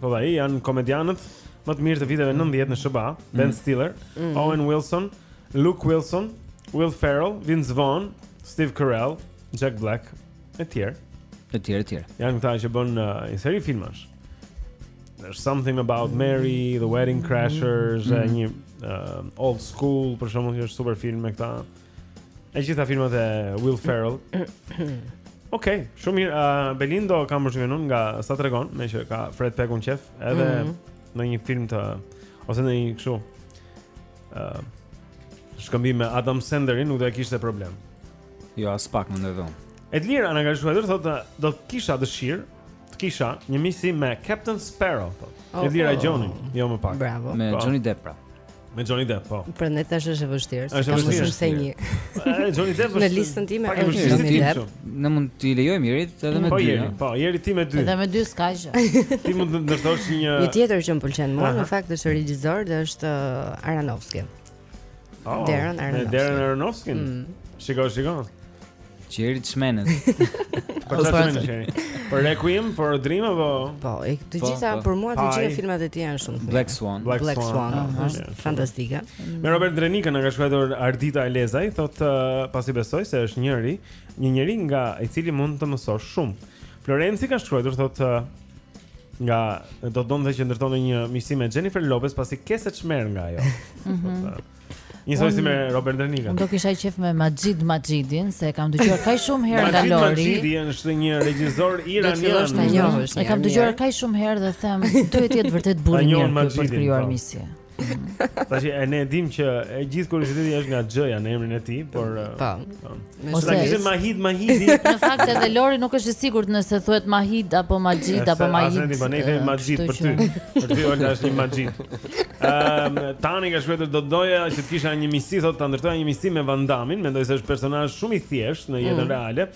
Po aty janë komedianët më të mirë të viteve 90 në SHBA, mm. Ben Stiller, mm. Owen Wilson, Luke Wilson, Will Ferrell, Vince Vaughn, Steve Carell, Jack Black, etj. Etj etj. Janë këta që bënë uh, një seri filmash. There's something about Mary, The Wedding Crashers, mm -hmm. një uh, old school për shembull është super film me këta. Të gjitha filmat e Will Ferrell. Ok, shumë mirë. Uh, Belindo ka më shumë nga sa tregon, me që ka Frat Packun qejf, edhe mm -hmm. në një film të ose në një kështu. Ë uh, shkëmbim me Adam Sandlerin nuk do e kishte problem. Jo, aspak mendoj. Edlira na ka shkruar thotë do të kisha dëshirë të kisha një miqësi me Captain Sparrow. Oh, Edlira oh, Johnny, jo më pak. Bravo. Me po. Johnny Depp pra. Me Johnny Depp, po. Prandaj tash është e vështirë, se ka më shumë se një. Johnny Depp në listën time është Johnny Depp. Ne mund t'i lejojmë Irit edhe me po, dy. Po, po, Iri ti me dy. Edhe me dy s'ka gjë. Ti mund të ndërtosh një Një tjetër që më pëlqen mua, në fakt është regjisor dhe është uh, Aronofsky. Oh, Darren Aronofsky. Darren Aronofsky. Mm. Shiko, shiko. Qeri çmendet. Po sa çmendet Qeri. Për Requiem for a Dream apo? Po, e të gjitha, po, për mua të gjitha filmat e tij janë shumë Black Swan. Black, Black Swan, Swan. Uh -huh. fantastike. Me Robert Ndrenika na ka shkruajtur Ardita Elezaj, thotë uh, pasi besoj se është njëri, një njeri nga i cili mund të mësosh shumë. Florenci ka shkruajtur thotë do të donte që të ndërtonte një miqësi me Jennifer Lopez pasi ke se ç'merr nga ajo. Mhm. Njësoj si me Robert Ndrenika. Do kisha qef me Majid Majidin se e kam dëgjuar kaq shumë herë nga Lori. Majid Majidi është një regjisor iranian. E kam dëgjuar kaq shumë herë dhe them duhet të jetë vërtet burrë i mirë për të krijuar miqësi. Tash e ne dim që e gjithë kurioziteti është nga J-ja në emrin e tij, por ta. Po. Po. Mos e thënë Mahid, Mahidi. Në fakt edhe Lori nuk është i sigurt nëse thuhet Mahid apo Majid apo Mahid. Asnjë tani ne Majid për ty. Për ty është është një Majid. Ehm, Tani ka shkruajtur do doja që të kisha një miqësi thotë ta ndërtoja një miqësi me Van Damin, mendoj se është personazh shumë i thjeshtë në jetën mm. reale.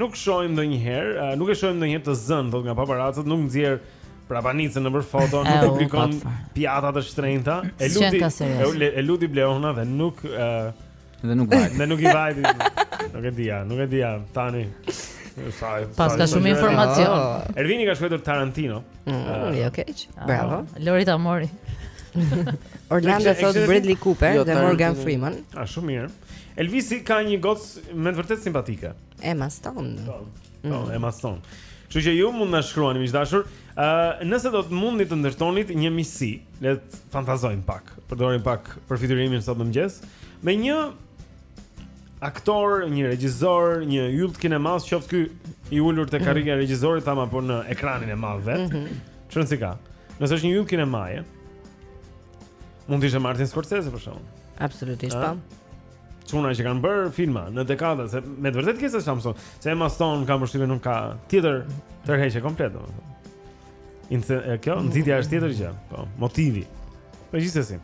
Nuk shohim ndonjëherë, nuk e shohim ndonjëherë të zënë thotë nga paparacët, nuk nxjerr Prapanicën nëpër foto nuk publikon pjata të shtrenjta. E luti e, e luti Bleona dhe nuk e, dhe nuk vajti. Dhe nuk i vajti. Nuk e dija, nuk e dija tani. Sa paska shumë informacion. Ah. Ervini ka shkruar Tarantino. Mm, ah. jo keq. Ah. Bravo. Lori ta mori. Orlando thotë Bradley Cooper jo, dhe Morgan Freeman. Ah, shumë mirë. Elvisi ka një gocë me të vërtetë simpatike. Emma Stone. Po. Po, mm. Emma Stone. Kështu që ju mund të na shkruani miq të dashur, ë uh, nëse do të mundni të ndërtonit një miqësi, le të fantazojmë pak. Përdorim pak përfytyrimin sot në mëngjes me një aktor, një regjisor, një yll të kinemasë, qoftë ky i ulur te karriga e regjisorit apo në ekranin e madh vetë. Mm -hmm. Çon si ka. Nëse është një yll kinemaje, mund të ishte Martin Scorsese për shembull. Absolutisht, po. çuna që kanë bërë filma në dekada se me të vërtetë ke se ç'mëson, se Emma Stone ka mbështyve nuk ka tjetër tërheqje komplet domethënë. Se kjo nxitja është tjetër gjë, po, motivi. Po gjithsesi.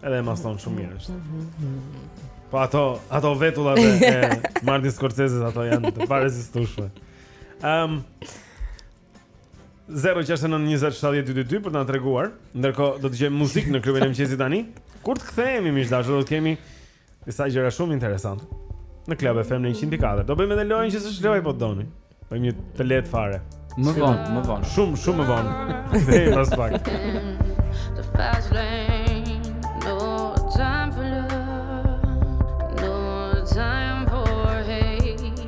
Edhe Emma Stone shumë mirë është. Po ato ato vetullat e Martin Scorsese ato janë të parezistueshme. Ehm um, 069207222 për të na treguar. Ndërkohë do të dëgjojmë muzikë në klubin e mëngjesit tani. Kur të kthehemi miq të dashur, do të kemi disa gjëra shumë interesante në Club FM në 104. Do bëjmë edhe lojën që s'është lojë po të doni. Bëjmë një të lehtë fare. Më vonë, më vonë. Shumë, shumë më vonë. Kthehemi pas pak. The fast lane, no time for love, no time for hate.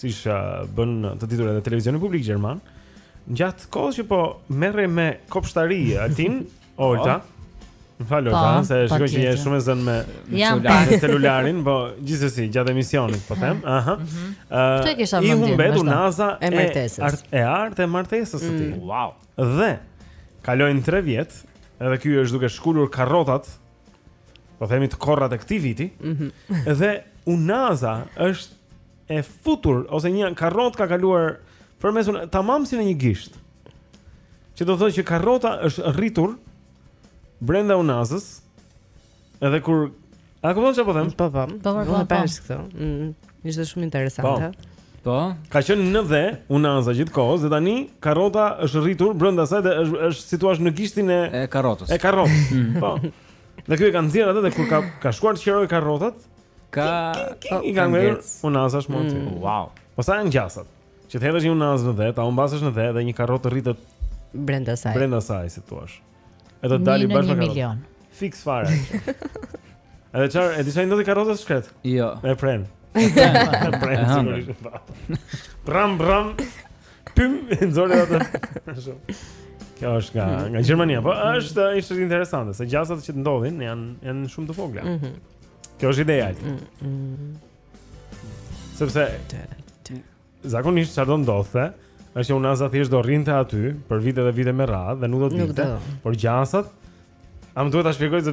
siç uh, bën të ditur edhe televizioni publik gjerman, gjatë kohës që po merrej me kopshtari Altin, Olta. Po. Më fal, po, se shikoj që je shumë e zënë me celularin, celularin, po gjithsesi gjatë emisionit, po them. Aha. Mhm. Ëh. Uh, I humbet unaza e martesës. E artë e martesës së tij. Mm. Wow. Dhe kalojnë 3 vjet, edhe ky është duke shkulur karrotat po themi të korrat e këtij viti. Ëh. Mm -hmm. Dhe Unaza është e futur ose një karrotë ka kaluar përmes tamam si në një gisht. Që do të thotë që karrota është rritur brenda Unazës. Edhe kur a kupton çfarë po them? Po po. Po po. Po po. Ishte shumë interesante. Po. Po. Ka qenë në dhe unaza gjithë kohës dhe tani karrota është rritur brenda saj dhe është është si thuash në gishtin e e karrotës. E karrotës. Mm. po. Dhe ky e ka nxjerrë atë dhe kur ka ka shkuar të qirojë karrotat, ka po, i ka ngelur unaza shumë aty. Mm. Wow. Po sa janë gjasat. Që të hedhësh një unazë në dhe, ta humbasësh në dhe dhe një karrotë të rritet brenda saj. Brenda saj, si thuash. E të dali bashkë me karrotën. Fix fare. Edhe çfarë, e di ça i ndodhi karrotës shkretë? Jo. E pren. E pren. E pren. Bram bram. Pim, nxori atë. Kjo është nga mhm. nga Gjermania, po është mhm. ishte interesante se gjasat që të ndodhin janë janë shumë të vogla. Mhm. Kjo është ideja. Sepse Zakonisht çfarë do ndodhte, është që unaza thjesht do rrinte aty për vite dhe vite me radhë dhe nuk do të dilte, por gjasat a më duhet ta shpjegoj se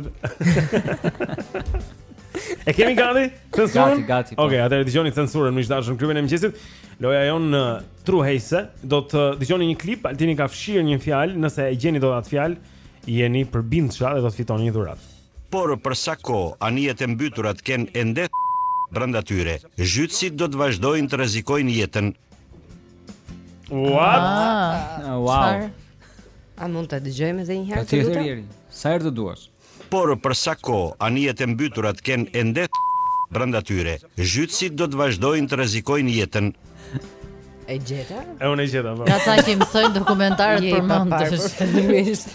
E kemi gati? Censurën? Gati, gati. Po. Okej, okay, atëherë dëgjoni censurën me dashje klubin e mëngjesit. Loja jonë në uh, True Haze do të uh, dëgjoni një klip, Altini ka fshirë një fjalë, nëse e gjeni dot atë fjalë, jeni përbindshë dhe do të fitoni një dhuratë. Por për sa kohë anijet e mbytura të kenë ende brenda tyre, zhytësit do të vazhdojnë të rrezikojnë jetën. What? Ah, wow. A mund ta dëgjojmë edhe një herë të lutem? Sa herë të duash. Por për sa kohë anijet e mbytura të kenë ende brenda tyre, zhytësit do të vazhdojnë të rrezikojnë jetën. E gjeta? E unë e gjeta, po. Ata që mësojnë dokumentarët për mëndësh.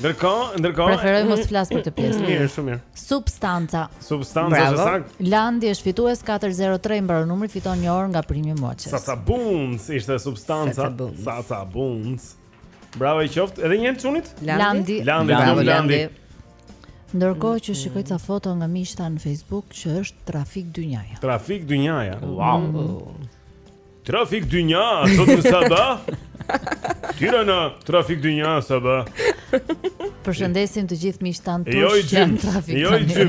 Ndërkohë, ndërkohë. Preferoj mos flas për këtë pjesë. Mirë, shumë mirë. Substanca. Substanca është saktë. Landi është fitues 403 mbaron numri, fiton një orë nga Primi Watches. Sa sa buns ishte substanca. Sa sa buns. Bravo i qoftë. Edhe një herë çunit? Landi. Landi, Landi. Ndërkohë që shikoj ca foto nga miqta në Facebook që është trafik dynjaja. Trafik dynjaja. Wow. Mm. Trafik dynja, sot në sabah. Tirana, trafik dynja sabah. Përshëndesim të gjithë miqtë tanë jo, jo, në trafik. Jo, jo,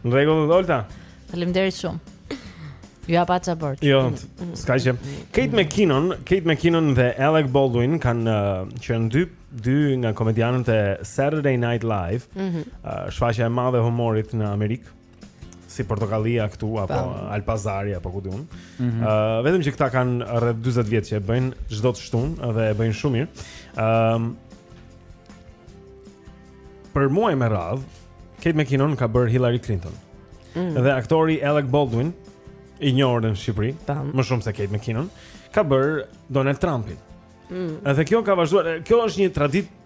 Në rregull Dolta. Faleminderit shumë. Jo, hapa çabort. Jo, s'ka gjë. Kate McKinnon, Kate McKinnon dhe Alec Baldwin kanë uh, qenë dy dy nga komedianët e Saturday Night Live. Mhm. Mm uh, Shfaqja e madhe e humorit në Amerikë. si portokallia këtu apo Al Pazar apo ku di unë. Ëh mm -hmm. vetëm që këta kanë rreth 40 vjet që e bëjnë çdo të shtunë dhe e bëjnë shumë mirë. Ëm um, Për muaj me radhë, Kate McKinnon ka bërë Hillary Clinton. Mm. Dhe aktori Alec Baldwin i njohur në Shqipëri, Tam. më shumë se Kate McKinnon, ka bërë Donald Trumpin. Mm. Edhe kjo ka vazhduar, kjo është një traditë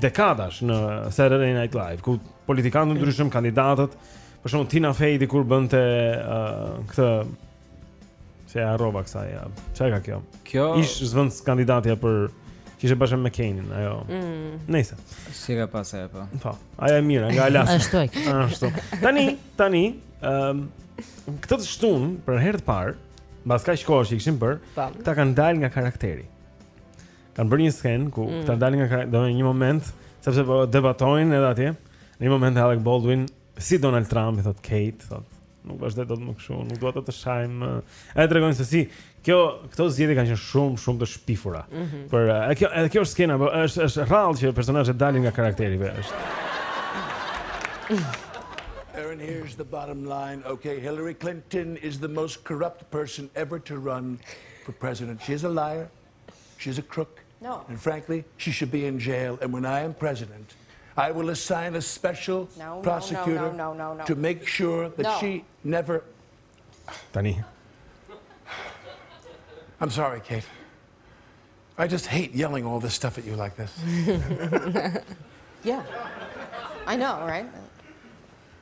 dekadash në Saturday Night Live, ku politikanë të ndryshëm, kandidatët, për shembull Tina Fey dikur bënte uh, këtë s'e ja, Sarah kësaj, ja. Çfarë ka kjo? Kjo ish zëvendëskandidatja për që ishte bashkë me McCainin, ajo. Mm. Nëse. Si ka pas ajo po. Po. Ajo e mira, nga Alaska. Ashtu. Ashtu. Tani, tani, ëm um, këtë të shtunë për herë të parë, mbas kaq kohësh që kishin bërë, këta kanë dalë nga karakteri. Kanë bërë një skenë ku mm. këta dalin nga do në një moment, sepse po debatojnë edhe atje. Në një moment Alec Baldwin si Donald Trump i thotë Kate, thotë, nuk vazhdoj dot më kështu, nuk dua të të shaj më. Ai tregon se si kjo këto zgjedhje kanë qenë shumë shumë të shpifura. Mm -hmm. Për e kjo edhe kjo është skena, po është e rrallë që personazhet dalin nga karakteri vetë. Është. Erin here's the bottom line. Okay, Hillary Clinton is the most corrupt person ever to run for president. She's a liar. She's a crook. No. And frankly, she should be in jail. And when I am president, I will assign a special no, prosecutor no, no, to make sure that she never. Danny. I'm sorry, Kate. I just hate yelling all this stuff at you like this. yeah. I know, right?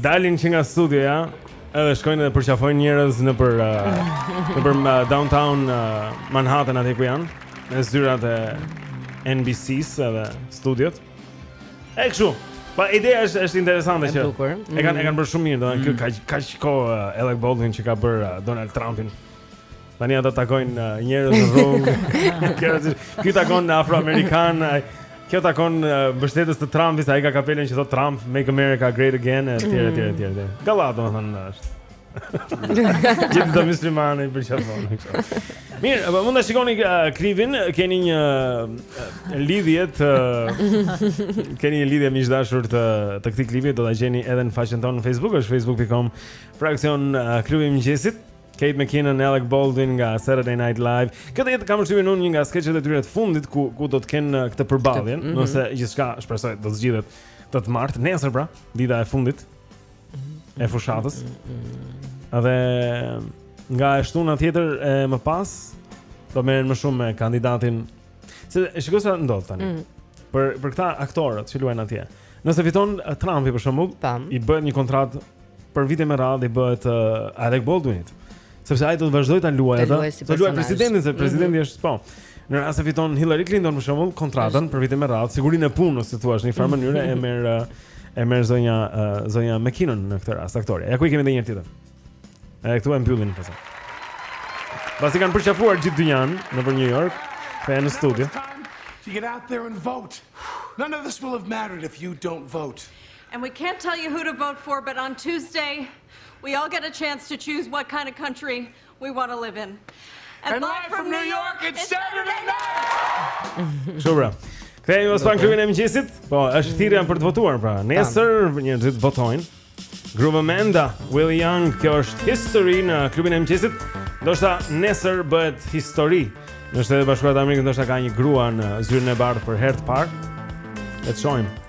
Dalin që nga studioja, edhe shkojnë edhe përqafojnë njerëz nëpër uh, nëpër uh, downtown uh, Manhattan aty ku janë, në zyrat e NBC-s edhe studiot. E kështu. Po ideja është është interesante që. E kanë e kanë bërë shumë mirë, domethënë mm. kaq kaq kohë uh, Alec Baldwin që ka bërë uh, Donald Trumpin. Tani ata takojnë uh, njerëz në rrugë. Ky takon afroamerikanë, kjo takon uh, mbështetës të Trumpit, ai ka kapelen që thotë Trump make America great again etj etj etj etj. Gallatë domethënë është. Gjithë të muslimane i përqafon Mirë, po mund të shikoni uh, klipin Keni një uh, lidhje të Keni një lidhje miq të dashur te, te ky klipit Do ta gjeni edhe në faqen tonë në Facebook është facebook.com Fraksion uh, klubi i mëngjesit Kate McKinnon, Alec Baldwin nga Saturday Night Live. Kjo do jetë kam përshtypjen unë një nga skeçet e tyre të fundit ku, ku do të kenë uh, këtë përballjen, mm -hmm. nëse gjithçka shpresoj do të zgjidhet të të martë, nesër pra, dita e fundit mhm. e fushatës. Mhm. Dhe nga e shtuna tjetër e më pas, do merren më shumë me kandidatin, se e di çfarë ndodh tani, mm -hmm. për, për këta aktorët që luajnë atje. Nëse fiton uh, Trumpi për shembull, i bëhet një kontratë për vite me radhë i bëhet uh, Alec Baldwinit. Sepse ai do të vazhdojë ta luajë atë. Do luajë presidentin se mhm. presidenti mm -hmm. është, po. Në rast se fiton Hillary Clinton për shembull kontratën për vite me radhë, sigurinë e punës, si thua, në një farë mënyre e merr uh, e merr zonja uh, zonja McKinnon në këtë rast aktorja. Ja ku i kemi edhe një herë tjetër. Edhe këtu e mbyllin pastaj. Pasi kanë përqafuar gjithë dynjan nëpër New York, kthehen në studio. So get out there and vote. None of this will have mattered if you don't vote. and we can't tell you who to vote for but on Tuesday we all get a chance to choose what kind of country we want to live in. And, and live from New York, it's Saturday night. Shumë mirë pra. Kthehemi pas pak në klubin e mëngjesit. Po, është thirrja për të votuar pra. Nesër njerëzit votojnë. Groove Armada, Will Young, kjo është history në klubin e mëngjesit. Do të nesër bëhet histori. Në Shtetet e Bashkuara të Amerikës ndoshta ka një grua në zyrën e bardhë për herë të parë. Le të shohim.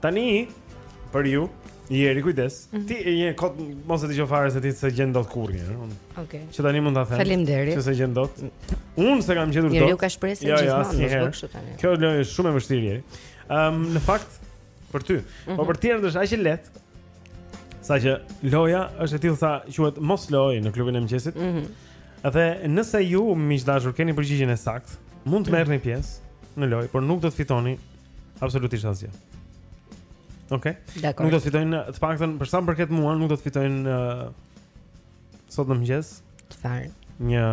Tani për ju, Jeri kujdes. Mm -hmm. Ti Jeri kot mos e dëgjo fare se ti s'e gjen dot kurrë. Okej. Okay. Që tani mund ta them. Faleminderit. Që s'e gjen dot. Unë s'e kam gjetur dot. Jeri ka shpresë ja, gjithmonë, ja, mos bëj kështu tani. Kjo lojë është shumë e vështirë Jeri. Ëm um, në fakt për ty, mm -hmm. po për ata është aq e lehtë. Sa që loja është e tillë sa quhet mos lojë në klubin e mëngjesit. Mhm. Mm Dhe nëse ju miq të dashur keni përgjigjen e saktë, mund të mhm. merrni pjesë në lojë, por nuk do të fitoni Absolutisht asgjë. Okej. Okay. Nuk do të fitojnë, të paktën për sa më përket mua, nuk do të fitojnë uh, sot në mëngjes. Çfarë? Një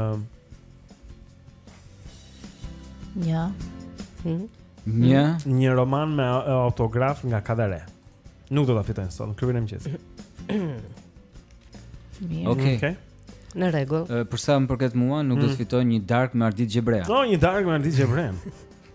Një. Hmm? Një. Një roman me autograf nga Kadare. Nuk do ta fitojnë sot, në klubin e mëngjesit. Mirë. Okej. Okay. Në rregull. Për sa më përket mua, nuk mm. do të hmm. fitojnë një darkë me Ardit Gjebrean. Po, jo, një darkë me Ardit Gjebrea.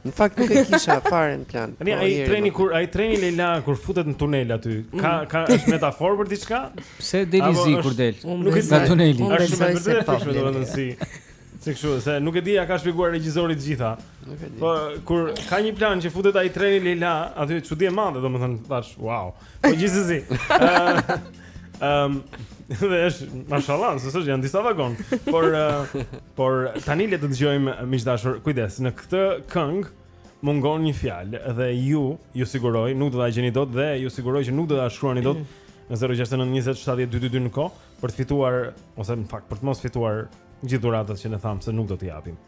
Në fakt nuk e kisha fare në plan. Hë po, ai treni kur ai treni Leila kur futet në tunel aty, mm. ka ka është metaforë për diçka? Pse del i zi kur del? Nuk e di tuneli. Unë besoj se po. Domethënë si si kështu, se nuk e di a i ka shpjeguar regjisori të gjitha. Nuk e di. Po kur ka një plan që futet ai treni Leila, aty çudi e madhe, domethënë thashë, wow. Po gjithsesi. Ehm, dhe është mashallah, se s'është janë disa vagonë, por eh, por tani le të dëgjojmë eh, miq të dashur, kujdes, në këtë këngë mungon një fjalë dhe ju ju siguroj nuk do ta gjeni dot dhe ju siguroj që nuk do ta shkruani dot në 069 20 70 222 në kohë për të fituar ose në fakt për të mos fituar gjithë dhuratat që ne thamë se nuk do t'i japim.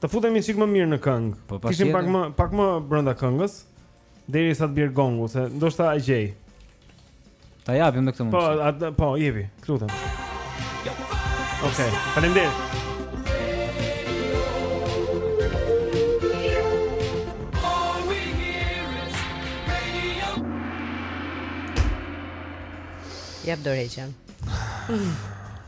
Të futemi një çik më mirë në këngë. Po, Kishim pak më pak më brenda këngës derisa të bjerë gongu se ndoshta e gjej. Ta japim me këtë mund. Po, at, po, jepi, lutem. Okej, faleminderit. Jap dorëheqjen.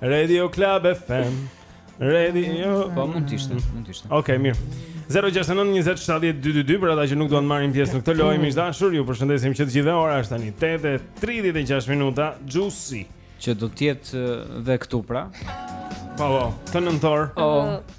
Radio Club FM. Radio. Po mund të ishte, mund të ishte. Okej, mirë. 0692070222 për ata që nuk duan të marrin pjesë në këtë lojë miq të dashur, ju përshëndesim që të gjithëve. Ora është tani 8 e 36 minuta. Juicy që do të jetë dhe këtu pra. Po, po, të nëntor. Oh.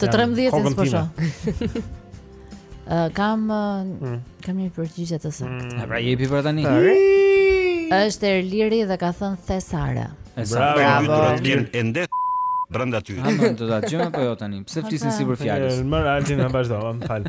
Të 13-ës po shoh. kam mm. kam një përgjigje të saktë. Mm. Pra jepi për tani. Është Erliri dhe ka thënë Thesare. Bravo, bravo. Ende brenda ty. A mund ta dëgjojmë apo jo tani? Pse flisin sipër fjalës? Altin na vazhdo, më fal.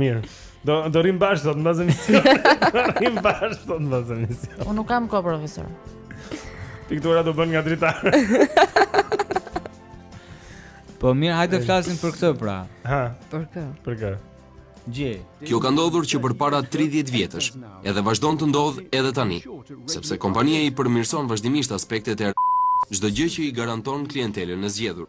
Mirë. Do do rrimë bashkë sot mbas emisionit. Do rrimë bashkë sot mbas emisionit. Unë nuk kam kohë profesor. Piktura do bën nga dritare. po mirë, hajde të flasim për këtë pra. Ha. Për kë? Për kë? Gje. Kjo ka ndodhur që përpara 30 vjetësh, edhe vazhdon të ndodhë edhe tani, sepse kompania i përmirëson vazhdimisht aspektet e çdo gjë që i garanton klientelën e zgjedhur.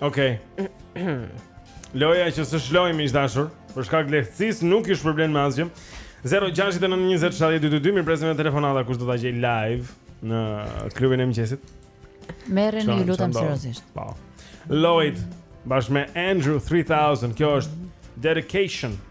Okej. Loja që s'është lojë miq të dashur, për shkak të lehtësisë nuk ju shpërblen me asgjë. 0692070222 mirëpresim telefonata kush do ta gjejë live në klubin e mëngjesit. Merreni ju lutem seriozisht. Po. Lloyd bashkë me Andrew 3000, kjo është dedication. Mm -hmm.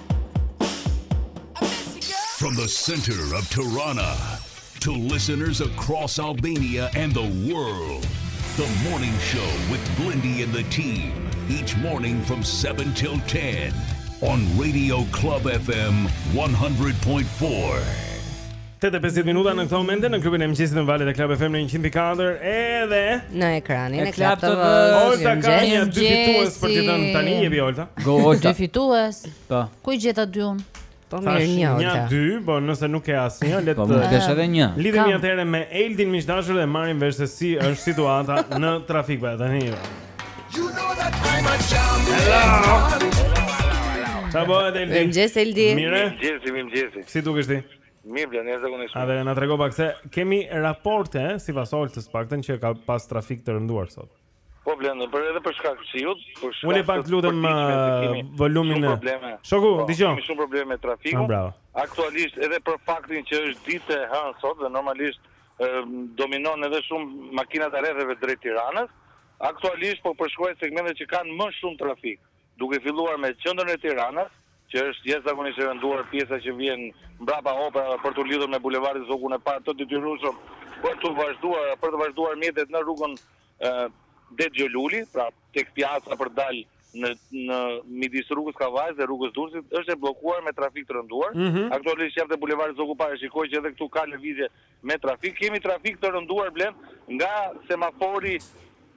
center of Tirana to listeners across Albania and the world. The morning show with Blindy and the team each morning from 7 till 10 on Radio Club FM 100.4. 8 e 50 minuta në këtë moment në klubin e mëngjesit në valët e Club FM në 104 edhe në ekranin e Club TV. Olta ka një dy fitues për të dhënë tani jepi Olta. Go Olta. Dy fitues. Po. Ku i gjeta dy unë? Po mirë një ose. Një dy, po nëse nuk ke asnjë, le po, të kesh edhe një. Lidhemi atëherë me Eldin miq të dashur dhe marrim vesh se si është situata në trafik pra tani. You know that I'm a champion. Hello. Ça bëhet Eldin? Mirë, Eldin. Mirë. Mirë, Eldin. Si dukesh ti? Mirë Blendi, si zakonisht. Hajde na trego pak se kemi raporte sipas Oltës të paktën që ka pas trafik të rënduar sot. Po Blendi, për edhe për shkak të shiut, për shkak Ule pak lutem uh, volumin. Shumë probleme. Shoku, po, dëgjoj. Kemi shumë probleme me trafikun. Bravo. Aktualisht edhe për faktin që është ditë e hënë sot dhe normalisht dominojnë edhe shumë makinat e rretheve drejt Tiranës. Aktualisht po përshkruaj segmentet që kanë më shumë trafik. Duke filluar me qendrën e Tiranës, që është jashtëzakonisht e rënduar, pjesa që vjen mbrapa operas për t'u lidhur me bulevardin Zogun e Parë të detyrueshëm për të vazhduar për të vazhduar mjetet në rrugën Ded Gjo Luli, pra tek pjaca për të dalë në në midis rrugës Kavajës dhe rrugës Durrësit është e bllokuar me trafik të rënduar. Aktualisht jam te bulevardi Zogu Parë e shikoj që edhe këtu ka lëvizje Me trafik kemi trafik të rënduar Blendi nga semafori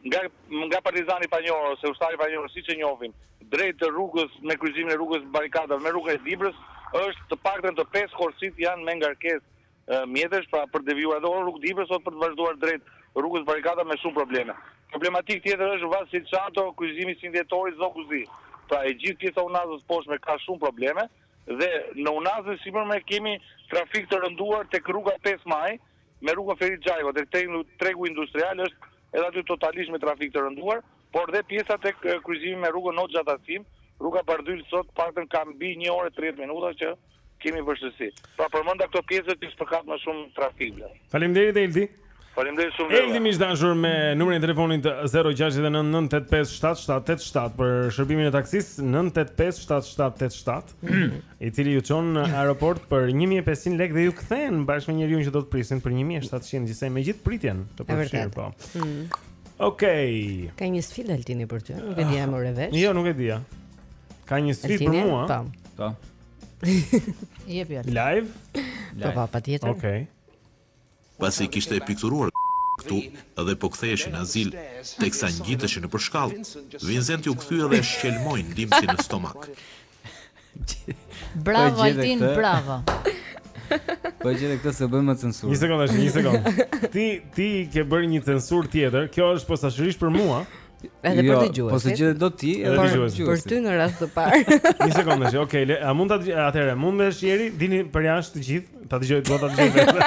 nga nga Partizani i Panjohur ose Ushtari i Panjohur siç e njohim drejt rrugës me kryqëzimin e rrugës Barikadave me rrugën e Dibrës është të paktën të pesë korsitë janë me ngarkesë mjetesh pra për të devijuar edhe rrugën e Dibrës ose për të vazhduar drejt rrugës Barikadave me shumë probleme. Problematikë tjetër është Vasil Shanto kryqëzimi Njëzetenjë Dhjetori Zogu i Zi pra e gjithë pjesa e Unazës poshtme ka shumë probleme Dhe në Unazën e sipërme kemi trafik të rënduar tek rruga pesë Maj me rrugën Ferit Xhajko, te tregu tregu industrial është edhe aty totalisht me trafik të rënduar, por dhe pjesa tek kryqëzimi me rrugën Hoxha Tahsim, rruga Bardhyl sot të paktën ka mbi një orë e tridhjetë minuta që kemi vështirësi. Pra përmenda këto pjesët që i përkasin më shumë trafik. Faleminderit Eldi. Faleminderit shumë. Eldi miq të dashur me numrin e telefonit 0699857787 për shërbimin e taksisë 9857787 i cili ju çon në aeroport për 1500 lekë dhe ju kthen bashkë me njeriu që do të prisni për 1700 gjithsej me gjithë pritjen të përfshirë po. Mm. Okej. Ka një sfidë Altini për ty, nuk e di e more vesh. Jo, nuk e di. Ka një sfidë për mua. Po. Po. Jepi Altini. Live? Po, po, patjetër. Okej. pasi kishte pikturuar këtu dhe po ktheheshin në azil, teksa ngjiteshin nëpër shkallë, Vincenti u kthye dhe e shqelmoi ndihmësin në stomak. Bravo Altin, bravo. Po gjithë këtë s'e bëjmë censurë. Një sekondë, një sekondë. Ti ti ke bërë një censurë tjetër. Kjo është posaçërisht për mua. Edhe jo, për dëgjuesit. Po se gjithë do ti, edhe për dëgjuesit. Për ty në rast të parë. Një sekondë, okay, okay, le, a mund ta atëre, mund me shjeri, dini për jashtë të gjithë, ta dëgjoj, dua ta dëgjoj vetëm.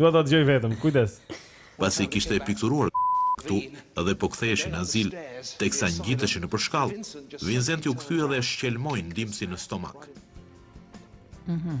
Dua ta dëgjoj vetëm. Kujdes. Pasi kishte pikturuar këtu dhe po ktheheshin në azil, teksa ngjiteshin nëpër shkallë, Vincenti u kthye dhe e shqelmoi ndihmësin në stomak. Mhm. Mm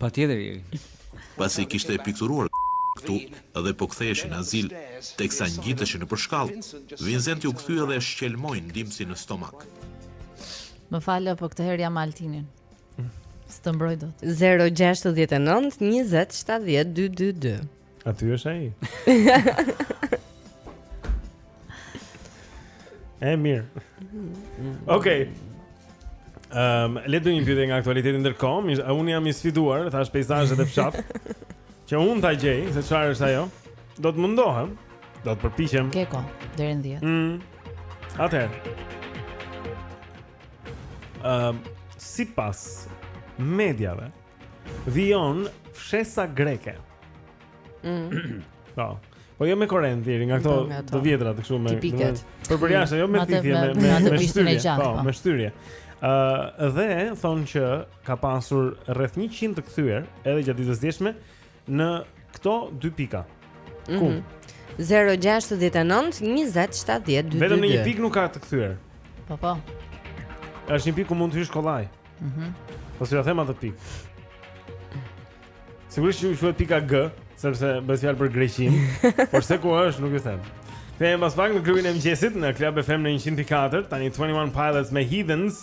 Patjetër Jeri. Pasi kishte pikturuar këtu dhe po ktheheshin në azil, teksa ngjiteshin nëpër shkallë, Vincenti u kthye dhe e shqelmoi ndihmësin në stomak. Më fal, po këtë herë jam me Altinin. S'të mbroj dot. 069 20 70 222. Aty është ai? E mirë. Okej. Ehm, um, le të një pyetje nga aktualiteti ndërkohë. Unë jam i sfiduar, thash peizazhe dhe fshat. Që unë ta gjej se çfarë është ajo. Do të mundohem. Do të përpiqem. Keko, deri në 10. Mm. Atëherë. Ehm, um, sipas mediave, Vijon, fshesa greke. Mm. Po. Po jo me korrent deri nga këto të vjetra të kështu me. Tipiket. Për për jashtë, jo me thithje me me me shtyrje. Po, po, me shtyrje. Ë dhe thonë që ka pasur rreth 100 të kthyer edhe gjatë ditës së djeshme Në këto dy pika. Ku? Mm -hmm. 069 20 70 222. Vetëm në një pikë nuk ka të kthyer. Po po. Është një pikë ku mund të hysh kollaj. Mhm. Mm po si t'ia them atë pikë. Sigurisht që quhet pika G, sepse bëhet fjalë për Greqinë, por se ku është nuk ju them. Kthehem pas pak në klubin e mëngjesit në Club FM në 104, tani 21 Pilots me Heathens.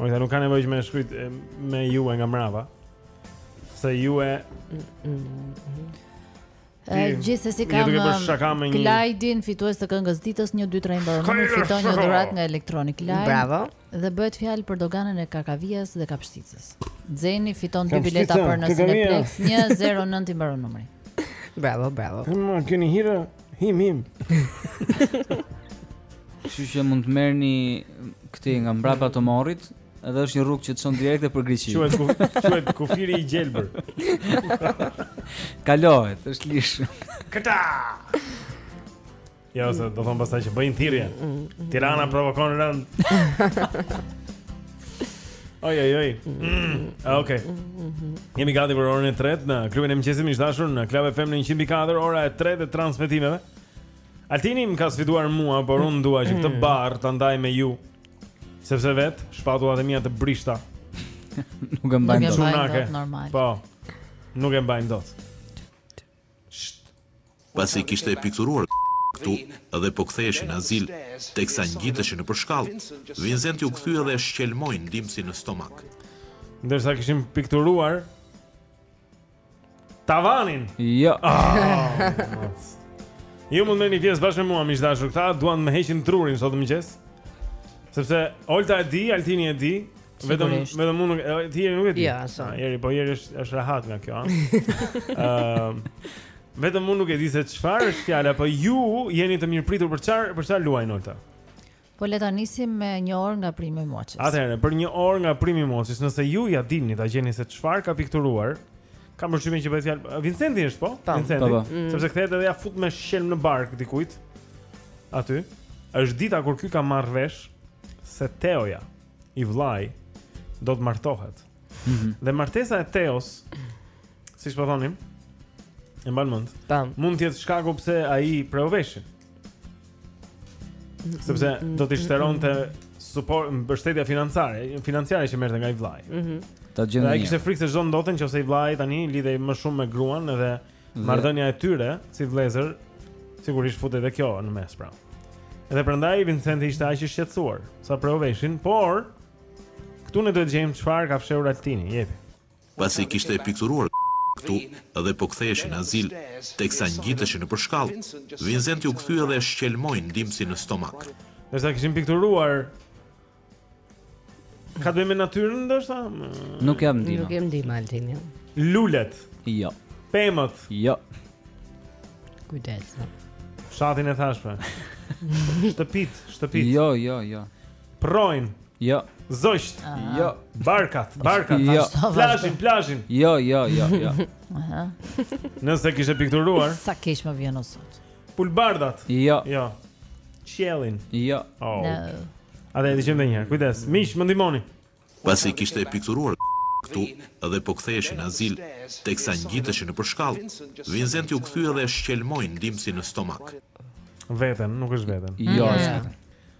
Olta nuk ka nevojë që më shkruani më ju nga mbrapa. Se ju e Gjithsesi kam Klajdin fitues të këngës ditës 1 2 3 mbaron numri fiton një dhuratë nga Electronic Line. Bravo. Dhe bëhet fjalë për doganën e Kakavijës dhe Kapshticës. Xheni fiton dy bileta për në Cineplex 109 i mbaron numri. Bravo, bravo. Keni hira? Him him. Kështu që mund të merrni këtë nga mbrapa Tomorrit, edhe është një rrugë që të çon direkt për Greqi. Quhet quhet kufiri i gjelbër. Kalohet, është lirshëm. Këta. Ja, ose do të thonë pastaj që bëjnë thirrje. Mm, mm, mm. Tirana provokon rëndë. Oj oj oj. Mm. Ah, okej. Jemi gati për orën e tretë në klubin e mëngjesit miq të dashur në Club FM në 104, ora e tretë e transmetimeve. Altini më ka sfiduar mua, por unë dua që këtë barrë ta ndaj me ju. Sepse vetë shpatullat e mia të brishta Nuk e mbajnë dot. Çunake. Nuk e mbajnë dot, normal. Po. Nuk e mbajnë dot. pasi kishte pikturuar këtu dhe po ktheheshin në azil, teksa ngjiteshin nëpër shkallë, Vincenti u kthye dhe shqelmoi ndihmësin në stomak. Ndërsa kishin pikturuar tavanin. Jo. Ah, Ju mund të merrni pjesë bashkë me mua, miq të dashur. Këta duan të më heqin trurin sot në mëngjes. Sepse Olta e di, Altini e di, Vetëm vetëm unë nuk e di, nuk e di. Ja, sa. Ah, Jeri, po Jeri është është rahat nga kjo, ëh. Ehm, vetëm unë nuk e di se çfarë është fjala, po ju jeni të mirëpritur për çfarë për çfarë luajnë Olta. Po le ta nisim me një orë nga Prime Watches. Atëherë, për një orë nga Prime Watches, nëse ju ia dilni ta gjeni se çfarë ka pikturuar, kam përshtypjen që bëhet fjalë Vincenti është po? Tam, Vincenti. po, po. Mm. Sepse kthehet edhe ia fut me shqelm në bark dikujt. Aty. Është dita kur ky ka marrë vesh se Teoja i vëllai do të martohet. Mm -hmm. Dhe martesa e Teos, siç po thonim, e mban mend. Mund të jetë shkaku pse ai preu veshin. Sepse mm -hmm. do t'i shteronte suport mbështetja financiare, financiare që merrte nga i vëllai. Mhm. Mm ta gjendë. Ai kishte frikë se ç'do ndodhte nëqoftëse i vëllai tani lidhej më shumë me gruan edhe marrëdhënia e tyre si vëllezër sigurisht futej edhe kjo në mes pra. Edhe prandaj Vincenti ishte aq i shqetësuar sa preu veshin, por këtu ne duhet të gjejmë çfarë ka fshehur Altini, jepi. Pasi kishte pikturuar këtu dhe po ktheheshin në azil, teksa ngjiteshin nëpër shkallë, Vincenti u kthye dhe shqelmoi ndihmësin në stomak. Ndërsa kishin pikturuar Ka të bëjë me natyrën ndoshta? Nuk jam ndihmë. Nuk jam ndihmë Altini. Jo. Lulet. Jo. Pemët. Jo. Kujdes. Fshatin e thashë. Shtëpitë, shtëpitë. Jo, jo, jo. Përroin. Jo. Zogjtë. Ah. Jo. Barkat, barkat. Jo. Plazhin, plazhin. Jo, jo, jo, jo. Aha. Nëse kishte pikturuar. Sa keq më vjen sot. Pulëbardhat. Jo. Jo. Qiellin. Jo. Oh. No. Hajde e dëgjojmë edhe një herë. Kujdes. Miq, më ndihmoni. Pasi kishte pikturuar këtu dhe po ktheheshin në azil, teksa ngjiteshin nëpër shkallë, Vincenti u kthye dhe e shqelmoi ndihmësin në stomak. Veten, nuk është veten. Jo, është veten.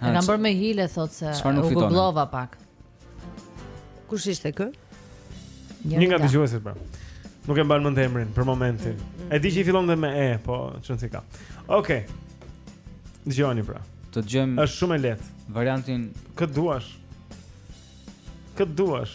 E kam bërë me hile thotë se u googlova pak. Kush ishte kë? Një nga dëgjuesit pra. Nuk e mbaj mend emrin për momentin. Mm. E di që i fillonte me E, po ç'rëndësi ka. Okej. Okay. Dëgjoni pra. Të dëgjojmë. Është shumë e lehtë. Variantin kë duash. Kë duash.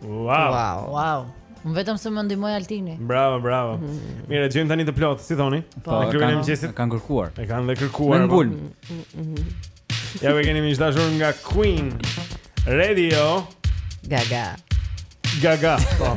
Wow. Wow. Wow. Unë vetëm se më ndihmoi Altini. Bravo, bravo. Mm -hmm. Mirë, e dëgjojmë tani të plotë, si thoni? Po, po e kanë e kanë kërkuar. E kanë dhe kërkuar. Në bul. Po. Mm -hmm. Ja e keni miq të dashur nga Queen. Radio Gaga. Gaga. Po.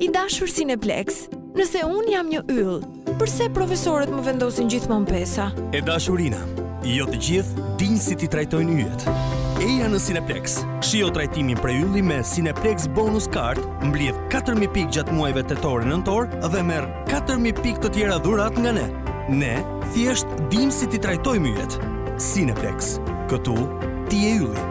I dashur Cineplex, nëse unë jam një yll, përse profesorët më vendosin gjithmonë pesa? E dashur Ina, jo të gjithë dinë si t'i trajtojnë yjet. Eja në Cineplex, shijo trajtimin prej ylli me Cineplex Bonus Card, mblidh 4000 pikë gjatë muajve tetor e nëntor dhe merr 4000 pikë të tjera dhuratë nga ne. Ne thjesht dimë si t'i trajtojmë yjet. Cineplex, këtu ti je ylli.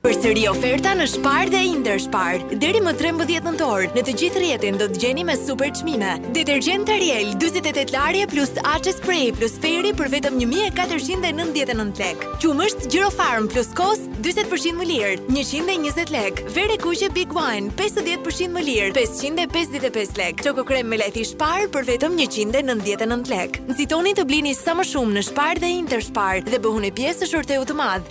Përsëri oferta në Spar dhe Interspar. Deri më 13 nëntor, në të gjithë rrjetin do të gjeni me super çmime. Detergjent Ariel 48 larje plus Ace Spray plus Fairy për vetëm 1499 lek. Qumësht Gjirofarm plus Kos 40% më lirë, 120 lek. Verë e kuqe Big Wine 50% më lirë, 555 lek. Çokokrem me lajthi Spar për vetëm 199 lek. Nxitoni të blini sa më shumë në Spar dhe Interspar dhe bëhuni pjesë e shorteut të madh.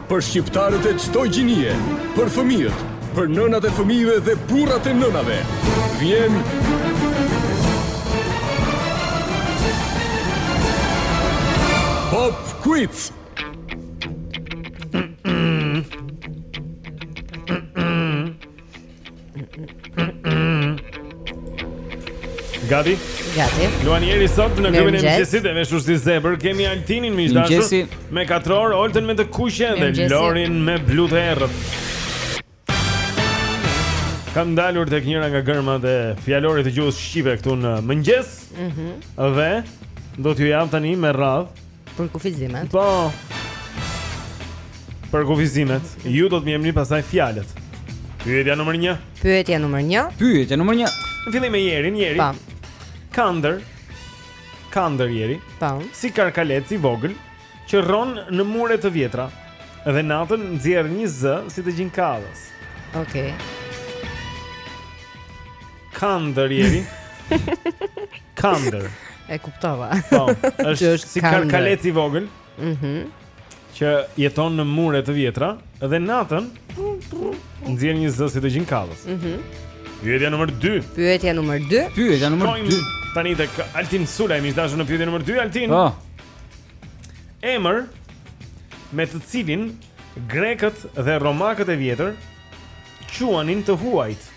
Për shqiptarët e çdo gjinie, për fëmijët, për nënat e fëmijëve dhe burrat e nënave, vjen Pop Quiz. Gati? Gati. Luan Jeri sot në klubin e mëngjesit e veshur si zebër. Kemi Altinin miq të dashur me katror, Olten me të kuqe dhe Lorin me blu të errët. Kam ndalur tek njëra nga gërmat e fjalorit të gjuhës shqipe këtu në mëngjes. Mhm. Mm dhe do t'ju jap tani me radhë Përkufizimet. Po. Përkufizimet, ju do të më jepni pastaj fjalët. Pyetja numër 1. Pyetja numër 1. Pyetja numër 1. Në fillim me Jerin, Jeri. Pam. Kandër. Kandër Jeri. Pam. Si karkalec i vogël që rron në mure të vjetra dhe natën nxjerr një zë si të gjinkallës. Okej. Okay. Kandër Jeri. Kandër. E kuptova. Po, është, është si karkalec i vogël. Mhm. Mm që jeton në mure të vjetra dhe natën nxjerr një zë si të gjinkallës. Mhm. Mm pyetja numër 2. Pyetja numër 2. Pyetja numër 2. Tani tek Altin Sula, miq të dashur në pyetjen numër 2, Altin. Po. Emër me të cilin grekët dhe romakët e vjetër quanin të huajt.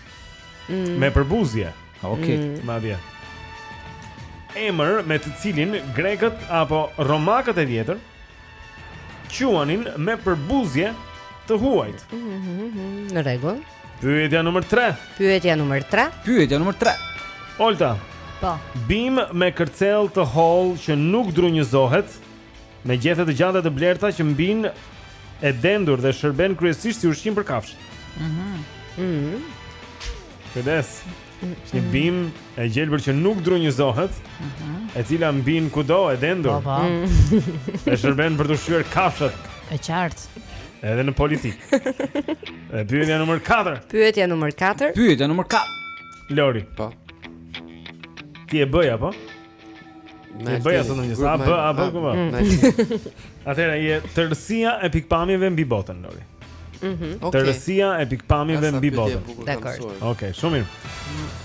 Mm. Me përbuzje. Okej. Okay. Mm. Madje. Emër me të cilin grekët apo romakët e vjetër quanin me përbuzje të huajt. Mm -hmm. Në rregull. Pyetja numër 3. Pyetja numër 3. Pyetja numër 3. Olta. Po. Bimë me kërcell të hollë që nuk drunjëzohet Me gjethe të gjata të blerta që mbin e dendur dhe shërben kryesisht si ushqim për kafshë. Mhm. Mm mhm. Kurse Mm -hmm. Një bimë e gjelbër që nuk drunjëzohet, mm -hmm. e cila mbin kudo e dendur. Po, po. Mm -hmm. E shërben për të ushqyer kafshët. E qartë. Edhe në politikë. e pyetja numër 4. Pyetja numër 4. Pyetja numër 4. Lori. Po. Ti e bëj apo? Me bëja së në njësë, a bë, a bë, ku bë Atëherë, është tërësia e pikëpamjeve mbi botën, Lori mm -hmm. okay. Tërësia e pikëpamjeve mbi botën Dakord Ok, shumë mirë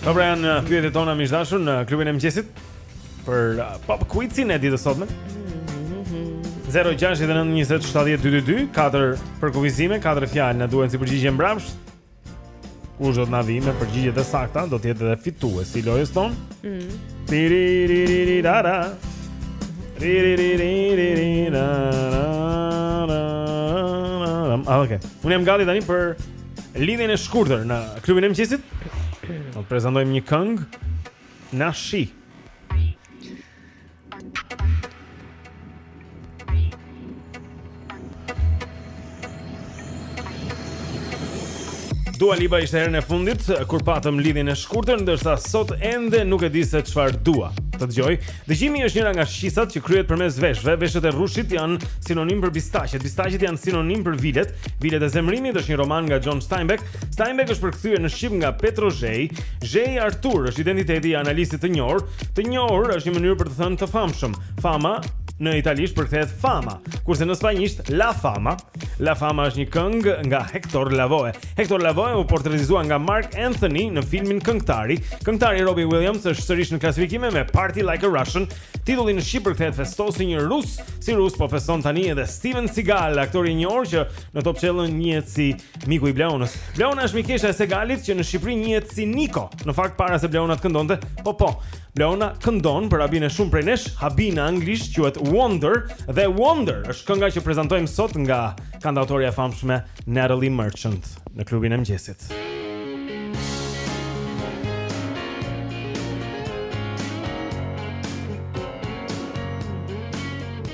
Po pra janë uh, pyetjet tona miq të dashur në klubin e mëngjesit Për uh, pop quizin e ditës së sotme 0 6 9 20 7 12 2 4 përkufizime, 4 fjalë na duhen si përgjigje mbrapsht Kush do të na vijë me përgjigjet e sakta, do të jetë edhe fituesi i lojës tonë. Mhm. Tiriririrara. Tiriririrara. Ah, okay. Unë jam gati tani për lidhjen e shkurtër në klubin e mëngjesit. Do të prezantojmë një këngë tashi. Dua Lipa ishte herën e fundit kur patëm lidhjen e shkurtër, ndërsa sot ende nuk e di se çfarë dua. Të dëgjoj. Dëgjimi është njëra nga shqisat që kryhet përmes veshëve. Veshët e rrushit janë sinonim për bistaqet. Bistaqet janë sinonim për vilet. Vilet e zemërimit është një roman nga John Steinbeck Steinbeck është përkthyer në shqip nga Petro Zheji, Zheji Artur është identiteti i analistit të njohur, të njohur është një mënyrë për të thënë të famshëm. Fama në italisht përkthehet fama, kurse në spanjisht la fama. La fama është një këngë nga Hector Lavoe. Hector Lavoe u portretizua nga Marc Anthony në filmin Këngëtari. Këngëtari Robbie Williams është sërish në klasifikime me Party Like a Russian. Titulli në shqip përkthehet Festo si një rus, si rus po feston tani edhe Steven Seagal, aktori i njohur që në Top Channel njihet si Miku i Bleonës. Bleona është mikesha e Seagalit që në Shqipëri njihet si Niko. Në fakt para se Bleona të këndonte, po po. Bleona këndon për habinë e shumë prej nesh, habi në anglisht quhet Wonder dhe Wonder është kënga që prezantojmë sot nga kantautorja e famshme Natalie Merchant në klubin e mëngjesit.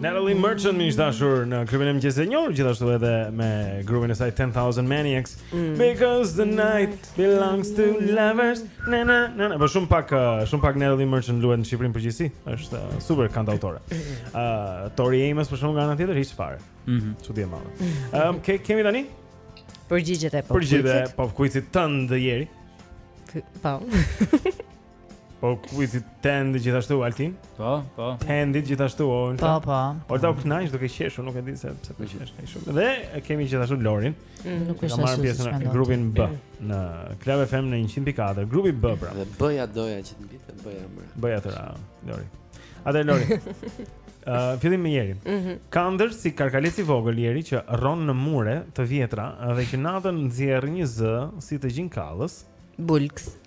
Natalie Merchant miq të dashur në klubin e mëngjesit e njohur gjithashtu edhe me grupin e saj 10000 Maniacs mm. because the night belongs to lovers na na na na po shumë pak uh, shumë pak Natalie Merchant luhet në Shqipëri në përgjithësi është uh, super kantautore ë uh, Tori Amos për shembull nga ana tjetër hiç fare mhm mm çudi e madhe ëm um, ke kemi tani përgjigjet e pop quizit përgjigjet e pop quizit tënd Lori po Po kuizit tend gjithashtu Altin? Po, po. Tend gjithashtu Olta. Po, po. Olta u kënaq duke qeshur, nuk e di se pse po qesh kaq shumë. Dhe kemi gjithashtu Lorin. Mm, nuk është ashtu. pjesë në grupin B mm. në Club FM në 104. Grupi B pra. Dhe B-ja doja që të mbitë, B-ja më. B-ja të ra, Lori. Atë Lori. Ë, uh, fillim me Jerin. Mm -hmm. Kandër si karkalec i vogël Jeri që rron në mure të vjetra dhe që natën nxjerr një zë si të gjinkallës. Bulkth.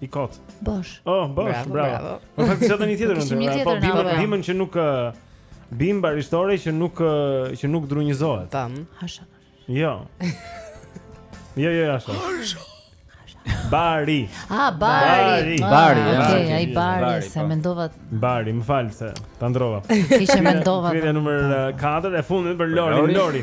I kot. Bosh. Oh, bosh, bravo. Në fakt çdo një tjetër ndër. Po bimë, bimën që nuk bimë barishtore që nuk që nuk drunjëzohet. Tam, hasha. Jo. Jo, jo, jo, hasha. Bari. Ah, bari. Bari, ah, okay, ai bari, se po. mendova. Bari, më fal se ta ndrova. Kishe mendova. Pyetja numër 4 e fundit për Lori, Lori.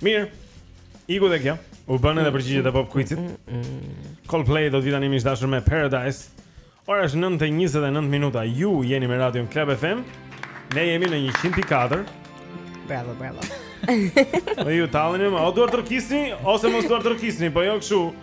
Mirë. Iku dhe kjo. U bënë edhe përgjigjet e pop quizit. Coldplay do të vijë tani miq të dashur me Paradise. Ora është 9:29 minuta. Ju jeni me Radion Club FM. Ne jemi në 104. Bravo, bravo. Po ju talleni, o duartrokisni ose mos duartrokisni, po jo kështu.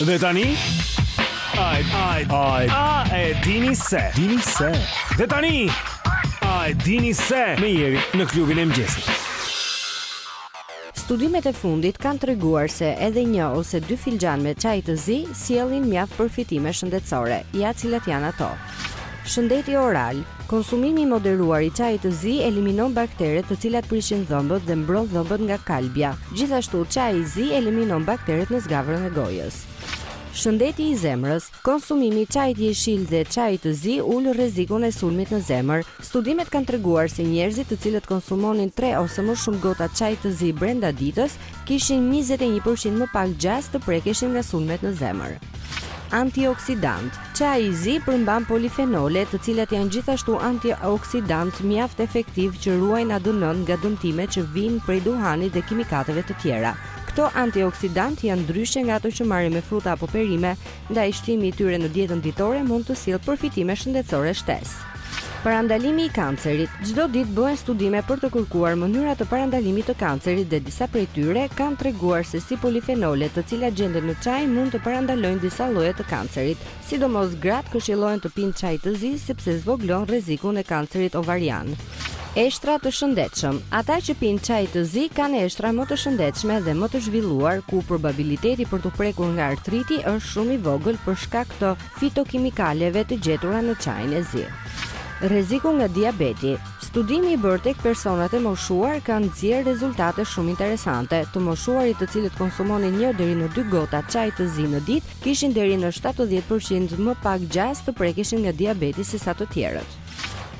Dhe tani Ai ai ai a e dini se dini se dhe tani a e dini se me Jerin në klubin e mëngjesit Studimet e fundit kanë treguar se edhe një ose dy filxhan me çaj të zi sjellin mjaft përfitime shëndetësore. Ja cilat janë ato. Shëndeti oral, Konsumimi i moderuar i çajit të zi eliminon bakteret të cilat prishin dhëmbët dhe mbron dhëmbët nga kalbja. Gjithashtu, çaji i zi eliminon bakteret në zgavrën e gojës. Shëndeti i zemrës, Konsumimi i çajit jeshil dhe çajit të zi ul rrezikun e sulmit në zemër. Studimet kanë treguar se njerëzit të cilët konsumonin tre ose më shumë gota çaj të zi brenda ditës kishin njëzet e një për qind më pak gjasa të prekeshin nga sulmet në zemër. Antioksidant. Çaji i zi përmban polifenole, të cilat janë gjithashtu antioksidantë mjaft efektivë që ruajnë ADN-në nga dëmtimet që vijnë prej duhanit dhe kimikateve të tjera. Këto antioksidantë janë ndryshe nga ato që marrim me fruta apo perime, ndaj shtimi i tyre në dietën ditore mund të sjellë përfitime shëndetësore shtesë. Parandalimi i kancerit. Çdo ditë bëhen studime për të kërkuar mënyra të parandalimit të kancerit dhe disa prej tyre kanë treguar se si polifenolet, të cilat gjenden në çaj, mund të parandalojnë disa lloje të kancerit. Sidomos gratë këshillohen të pinë çaj të zi sepse zvogëlon rrezikun e kancerit ovarian. Eshtra të shëndetshëm. Ata që pinë çaj të zi kanë eshtra më të shëndetshme dhe më të zhvilluar, ku probabiliteti për t'u prekur nga artriti është shumë i vogël për shkak të fitokimikaleve të gjetura në çajin e zi. Rreziku nga diabeti. Studimi i bërë tek personat e moshuar kanë nxjerrë rezultate shumë interesante. Të moshuarit të cilët konsumonin një deri në dy gota çaj të zi në ditë, kishin deri në 70% më pak gjasa të prekeshin nga diabeti sesa të tjerët.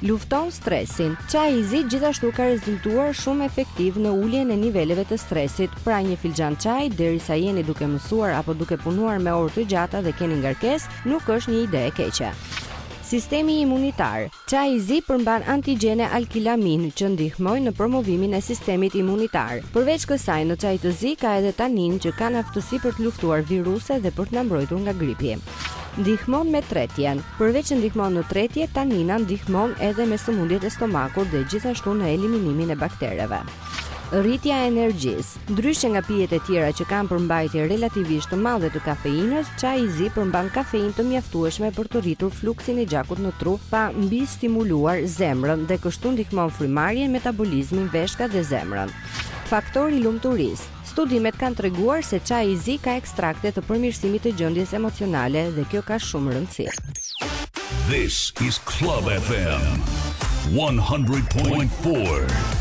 Lufton stresin. Çaji i zi gjithashtu ka rezultuar shumë efektiv në uljen e niveleve të stresit. Pra një filxhan çaj derisa jeni duke mësuar apo duke punuar me orë të gjata dhe keni ngarkesë, nuk është një ide e keqe. Sistemi imunitar. Çaji i zi përmban antigjene alkilaminë që ndihmojnë në promovimin e sistemit imunitar. Përveç kësaj, në çaj të zi ka edhe taninë që kanë aftësi për të luftuar viruse dhe për të na mbrojtur nga gripi. Ndihmon me tretjen. Përveç që ndihmon në tretje, tanina ndihmon edhe me sëmundjet e stomakut dhe gjithashtu në eliminimin e baktereve. Rritja e energjisë. Ndryshe nga pijet e tjera që kanë përmbajtje relativisht të madhe të kafeinës, çaji i zi përmban kafeinë të mjaftueshme për të rritur fluksin e gjakut në tru, pa mbistimuluar zemrën dhe kështu ndihmon frymëmarrjen, metabolizmin, veshkat dhe zemrën. Faktori i lumturisë. Studimet kanë treguar se çaji i zi ka ekstrakte të përmirësimit të gjendjes emocionale dhe kjo ka shumë rëndësi. This is Club FM 100.4.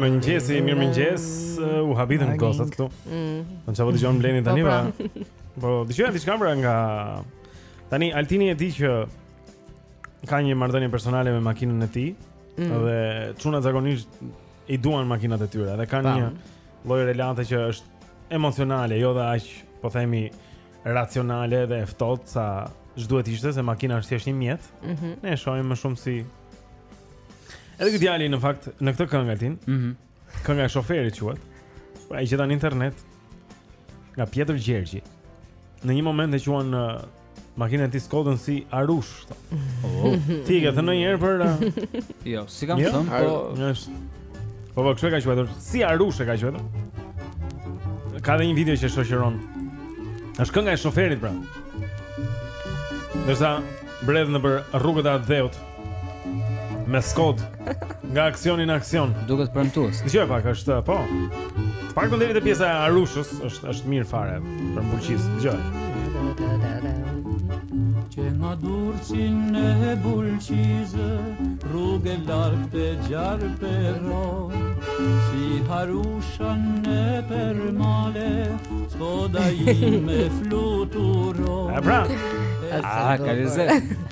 Mirëmëngjesi, mirëmëngjes U habitën gocat këtu Në qoftë se po dëgjon Blendi tani Po dëgjojmë diçka më pra nga Tani, Altini e di që Ka një marrëdhënie personale me makinën e tij mm. Dhe çunat zakonisht I duan makinat e tyre Dhe kanë një lloj relate që është emocionale, jo dhe aq, po themi, racionale dhe e ftohtë sa ç'duhet ishte se makina është thjesht një mjet. Mm -hmm. Ne e shohim më shumë si Edhe ky djali në fakt në këtë këngë, Altin. Mhm. Mm kënga e shoferit quhet. Po e gjeta në internet nga Pjetër Gjergji. Në një moment e quan uh, Makinën e tij Skodën si arushë. Oh. Ti e ke thënë ndonjëherë për Jo, s'i kam jo? thënë, po është. Po po, ç'e ka quajtur? Si arushë e ka quajtur? Ka dhe një video që shoqëron. Është kënga e shoferit pra. Ndërsa bredh nëpër rrugët e atdheut. Me Skodë Nga aksioni në aksion Duket premtues. Dëgjoj pak, është po. Të paktën deri te pjesa e Arushës është është mirë fare për Bulqizë. Dëgjoj. Që nga durqin në Bulqizë Rrugë larg të gjarpëro Si harushën në për male Skoda i me fluturo E pra, a, ka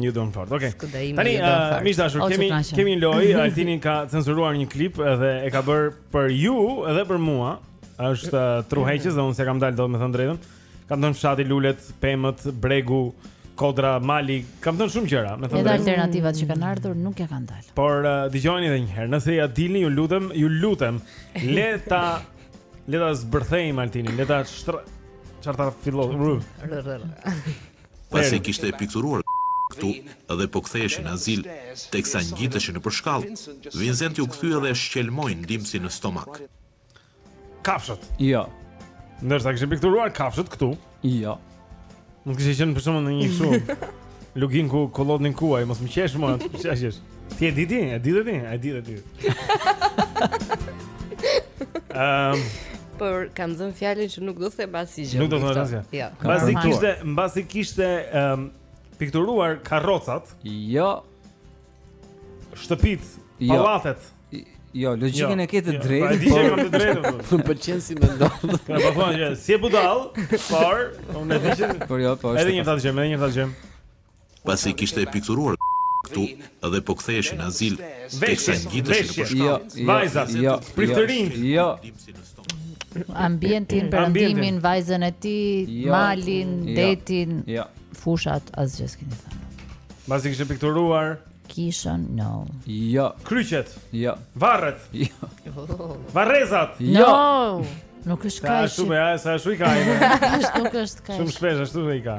You don't fart. Okej. Okay. Tani uh, miq dashur, kemi kemi një lojë, Altini ka censuruar një klip dhe e ka bër për ju edhe për mua. Është uh, tërheqës dhe unë s'e kam dalë dot me thënë drejtën. Kam thënë fshati lulet, pemët, bregu, kodra, mali, kam thënë shumë gjëra, me thënë. Edhe alternativat që kanë ardhur nuk ia kanë dalë. Por uh, dëgjojeni edhe një herë, nëse ia dilni, ju lutem, ju lutem, le ta le ta zbërthejmë Altinin, le ta çfarë ta fillojmë. pasi kishte pikturuar këtu dhe po ktheheshin në azil, teksa ngjiteshin nëpër shkallë, Vinsenti u kthye dhe e shqelmoi ndihmësin në stomak. Kafshët. Jo. Ndërsa kishin pikturuar kafshët këtu. Jo. Mund të kishin qenë për shkakun në një kështu. Luginën ku kullosnin kuaj, mos më qesh më, çfarë qesh? Ti e di ti, e di ti, e di ti. Ehm, um, por kam dhënë fjalën që nuk do të them asgjë. Nuk do të them asgjë. Jo. Mbasi kishte, mbasi kishte ehm um, pikturuar karrocat. Jo. Shtëpitë, jo. pallatet. Jo, logjikën jo. e ke të jo. drejtë. Po, jo, të drejtë. Po. Më pëlqen si mendon. Po po thonë, si e budall, por unë e di që Po jo, po. Edhe një fat gjë, edhe një fat gjë. pasi kishte pikturuar këtu dhe po ktheheshin në azil, teksa ngjiteshin nëpër shkallë. Vajzat, priftërinjtë. Jo. Ambientin, perëndimin, vajzën e tij, malin, detin, fushat asgjë s'keni thënë. Mbasi kishte pikturuar kishën, no. Jo. Kryqet. Jo. Varret. Jo. Varrezat. Jo. Nuk është kaq. Sa shumë, sa shumë i ka. Nuk është kaq. Shumë shpesh ashtu i ka.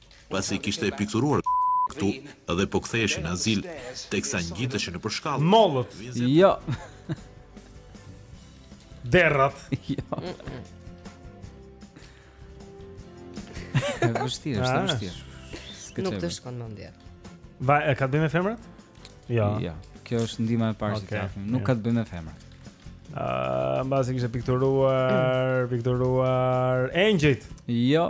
pasi kishte pikturuar këtu dhe po ktheheshin në azil, teksa ngjiteshin nëpër shkallë. Mollët. Jo. Derrat. Jo. Është vështirë, është vështirë. Nuk të shkon mendja. Po, a ka të bëjë me femrat? Jo. Jo. Kjo është ndihma e parë që okay. japim. Nuk ka të bëjë me femrat. Ëh, uh, mbasi kishte pikturuar, pikturuar engjëjt. Jo.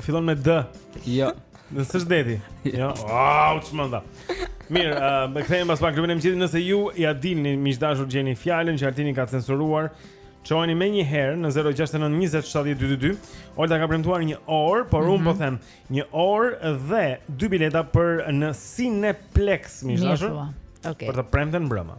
Fillon me D. Jo. Në së shteti. Jo. Au, çmenda. Mirë, uh, ne kthehemi pas pak në klubin e mëngjesit nëse ju ia dilni miq të dashur gjeni fjalën që Altini ka censuruar. Çojeni menjëherë në 069 20 70 222. Olta ka premtuar një orë, por mm -hmm. un po mhm. them një orë dhe dy bileta për në Cineplex, miq të dashur. Okej. Okay. Për të premten mbrëma.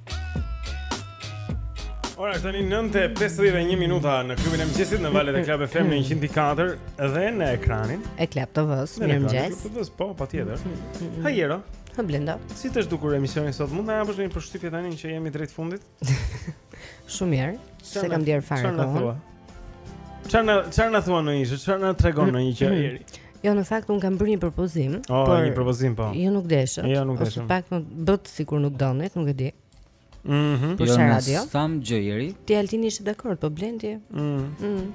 Ora, tani nëntë e 51 minuta në klubin e mëngjesit në valët e Club FM në 104 Dhe në ekranin e Club TV-s, mirëmëngjes Në ekranin, Club TV-s, po, patjetër mm, mm, mm. Ha jero Ha blenda Si të është dukur emisioni sot, mund të na japësh një përshtypje tani që jemi drejt fundit? Shumë mirë, s'e kam ndjerë fare Çfarë na thua? Çfarë na thua në ishë, çfarë na tregon në një kjeri? Jo, në fakt un kam bërë një propozim, oh, por një propozim po. Ju nuk deshët. Jo, nuk deshëm. Ose paktën bëtë sikur nuk donit, nuk e di. Mhm. Mm po jo, radio. Sam gjëri. Ti Altin ishe dakord, po Blendi. Mhm. Mm mhm.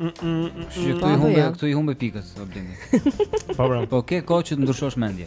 Mm -mm. Jo këtu i humbe, këtu i humbe pikët, o Blendi. Po, po. Po ke kohë që të ndryshosh mendje.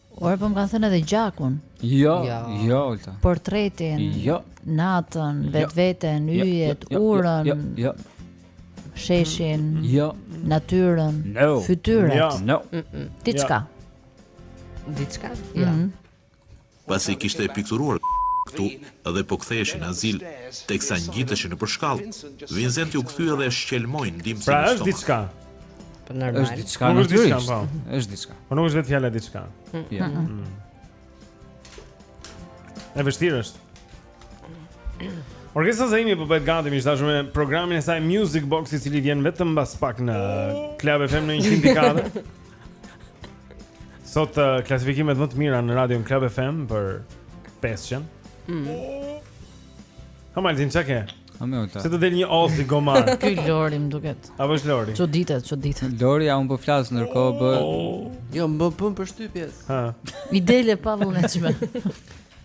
Ore po më kanë thënë edhe gjakun. Jo, jo, jo Olta. Portretin. Jo. Natën, jo. vetveten, jo, yjet, jo, urën. Jo, jo. Sheshin. Jo. Natyrën. No. Fytyrën. Jo. No. Mm, mm. Diçka. Diçka? Jo. Mm. Pasi kishte pikturuar këtu dhe po ktheheshin në azil, teksa ngjiteshin nëpër shkallë, Vincent u kthye dhe shqelmoi ndihmësin në stomak. Pra është diçka. Po normal. Është diçka nuk është diçka, po. Është diçka. Po nuk është vetë fjala diçka. Mm. Jo. Mm. E vështirë është. Orgesa Zaimi po bëhet gati miq të dashur me programin e saj Music Box i cili vjen vetëm mbas pak në Club FM në 104. Sot uh, klasifikimet më të mira në Radio Club FM për 500. Mm. Kamal din çka ke? Ameuta. Se të del një zë si gomar. Ky Lori më duket. Apo është Lori? Çuditet, çuditet. Lori, ja un po flas ndërkohë bë. Oh. Jo, më bën përshtypje se. Ha. Më del e pavullnetshme.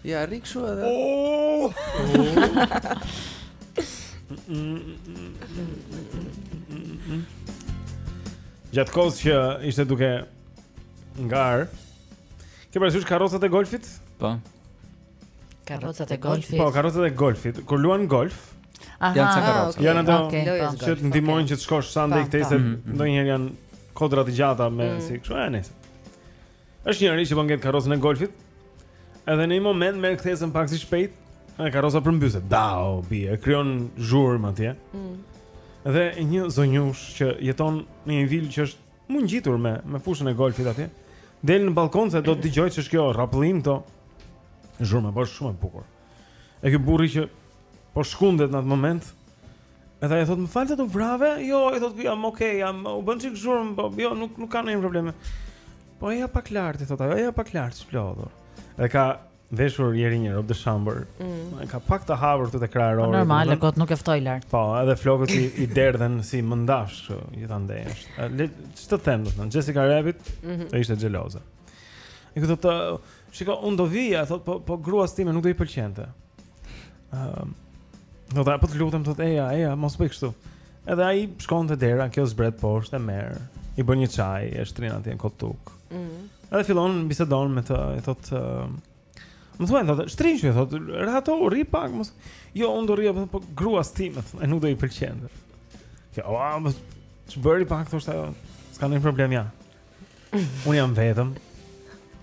Ja, rri kështu edhe. Oh. Gjatë kohës që ishte duke ngarë Ke parasysh karrocat e golfit? Po. Karrocat e golfit. Po, karrocat e golfit. Kur luan golf, Aha, janë ca karroca. Okay, janë ato okay, po. lojës që të ndihmojnë okay. që të shkosh sa ndej këtej se mhm, mhm. ndonjëherë janë kodra të gjata me mm. si kështu e nejse. Është njëri që po nget karrocën e golfit. Edhe në një moment merr kthesën pak si shpejt, e karroca përmbyset. Dao, bi, e krijon zhurmë atje. Mm. Dhe një zonjush që jeton në një vilë që është Mu ngjitur me me fushën e golfit atje. Del në balkon se do të dëgjoj ç'është kjo rrapëllim këtu. Zhurma po shumë e bukur. E ky burri që po shkundet në atë moment. Edhe ai thotë, "Më falë të vrave?" Jo, i thotë, "Jam okay, jam u bë një çik zhurmë, po jo, nuk nuk ka ndonjë problem." Po eja pak lart, i thotë, "Eja pak lart, çlodhu." Dhe ka Veshur një rob dëshambër. Mm. Ka pak të hapur këtu te krahërori. Po normale, kot nuk e ftoi lart. Po, edhe flokët i, i derdhen si mëndafsh kështu, gjithandej është. Le ç'të të them, do të thënë Jessica Rabbit, mm -hmm. ishte xheloze. E këtu të. Shiko, unë do vija, thotë po po gruas sime nuk do i pëlqente. Ëm. Po të lutem thotë eja, eja, mos bëj kështu. Edhe ai shkon te dera, kjo zbret poshtë e merr. I bën një çaj, e shtrin atje në kolltuk. Ëh. Mm. Edhe fillon bisedon me të, i thotë uh, Më thuaj, thotë, shtrihu një, thotë, rehatohu, rri pak, mos... Jo, unë do rrija, po, po gruas sime, thotë, nuk do i pëlqente. Kjo, a, më... Ç'bëri, pak, thoshte ajo, s'ka ndonjë problem, ja. Unë jam vetëm.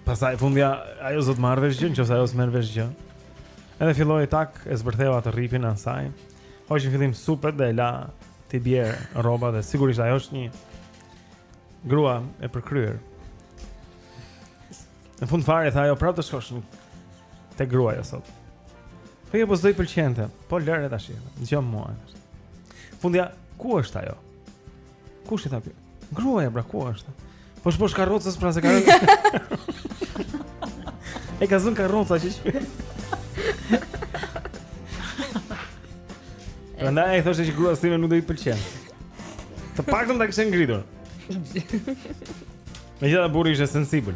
Pastaj fundja ajo s'do marrë vesh gjë, nëse ajo s'merr vesh gjë. Edhe filloi tak, e zbërtheu atë rripin asaj. Hoqi në fillim supet dhe e la t'i bjerë rroba dhe sigurisht ajo është një grua e përkryer. Në fund fare tha ajo prapë të shkosh te gruaja jote. Po jo, po s'do i pëlqente. Po lëre tash. Dëgjomë mua. Fundja, ku është ajo? Kush i tha kjo? Gruaja pra ku është? Poshtë karrocës pra se ka. e ka zënë karroca që shpër. Prandaj ai thoshte që gruas sime nuk do i pëlqente. Të paktën ta kishin ngritur. Megjithatë burri ishte sensibël.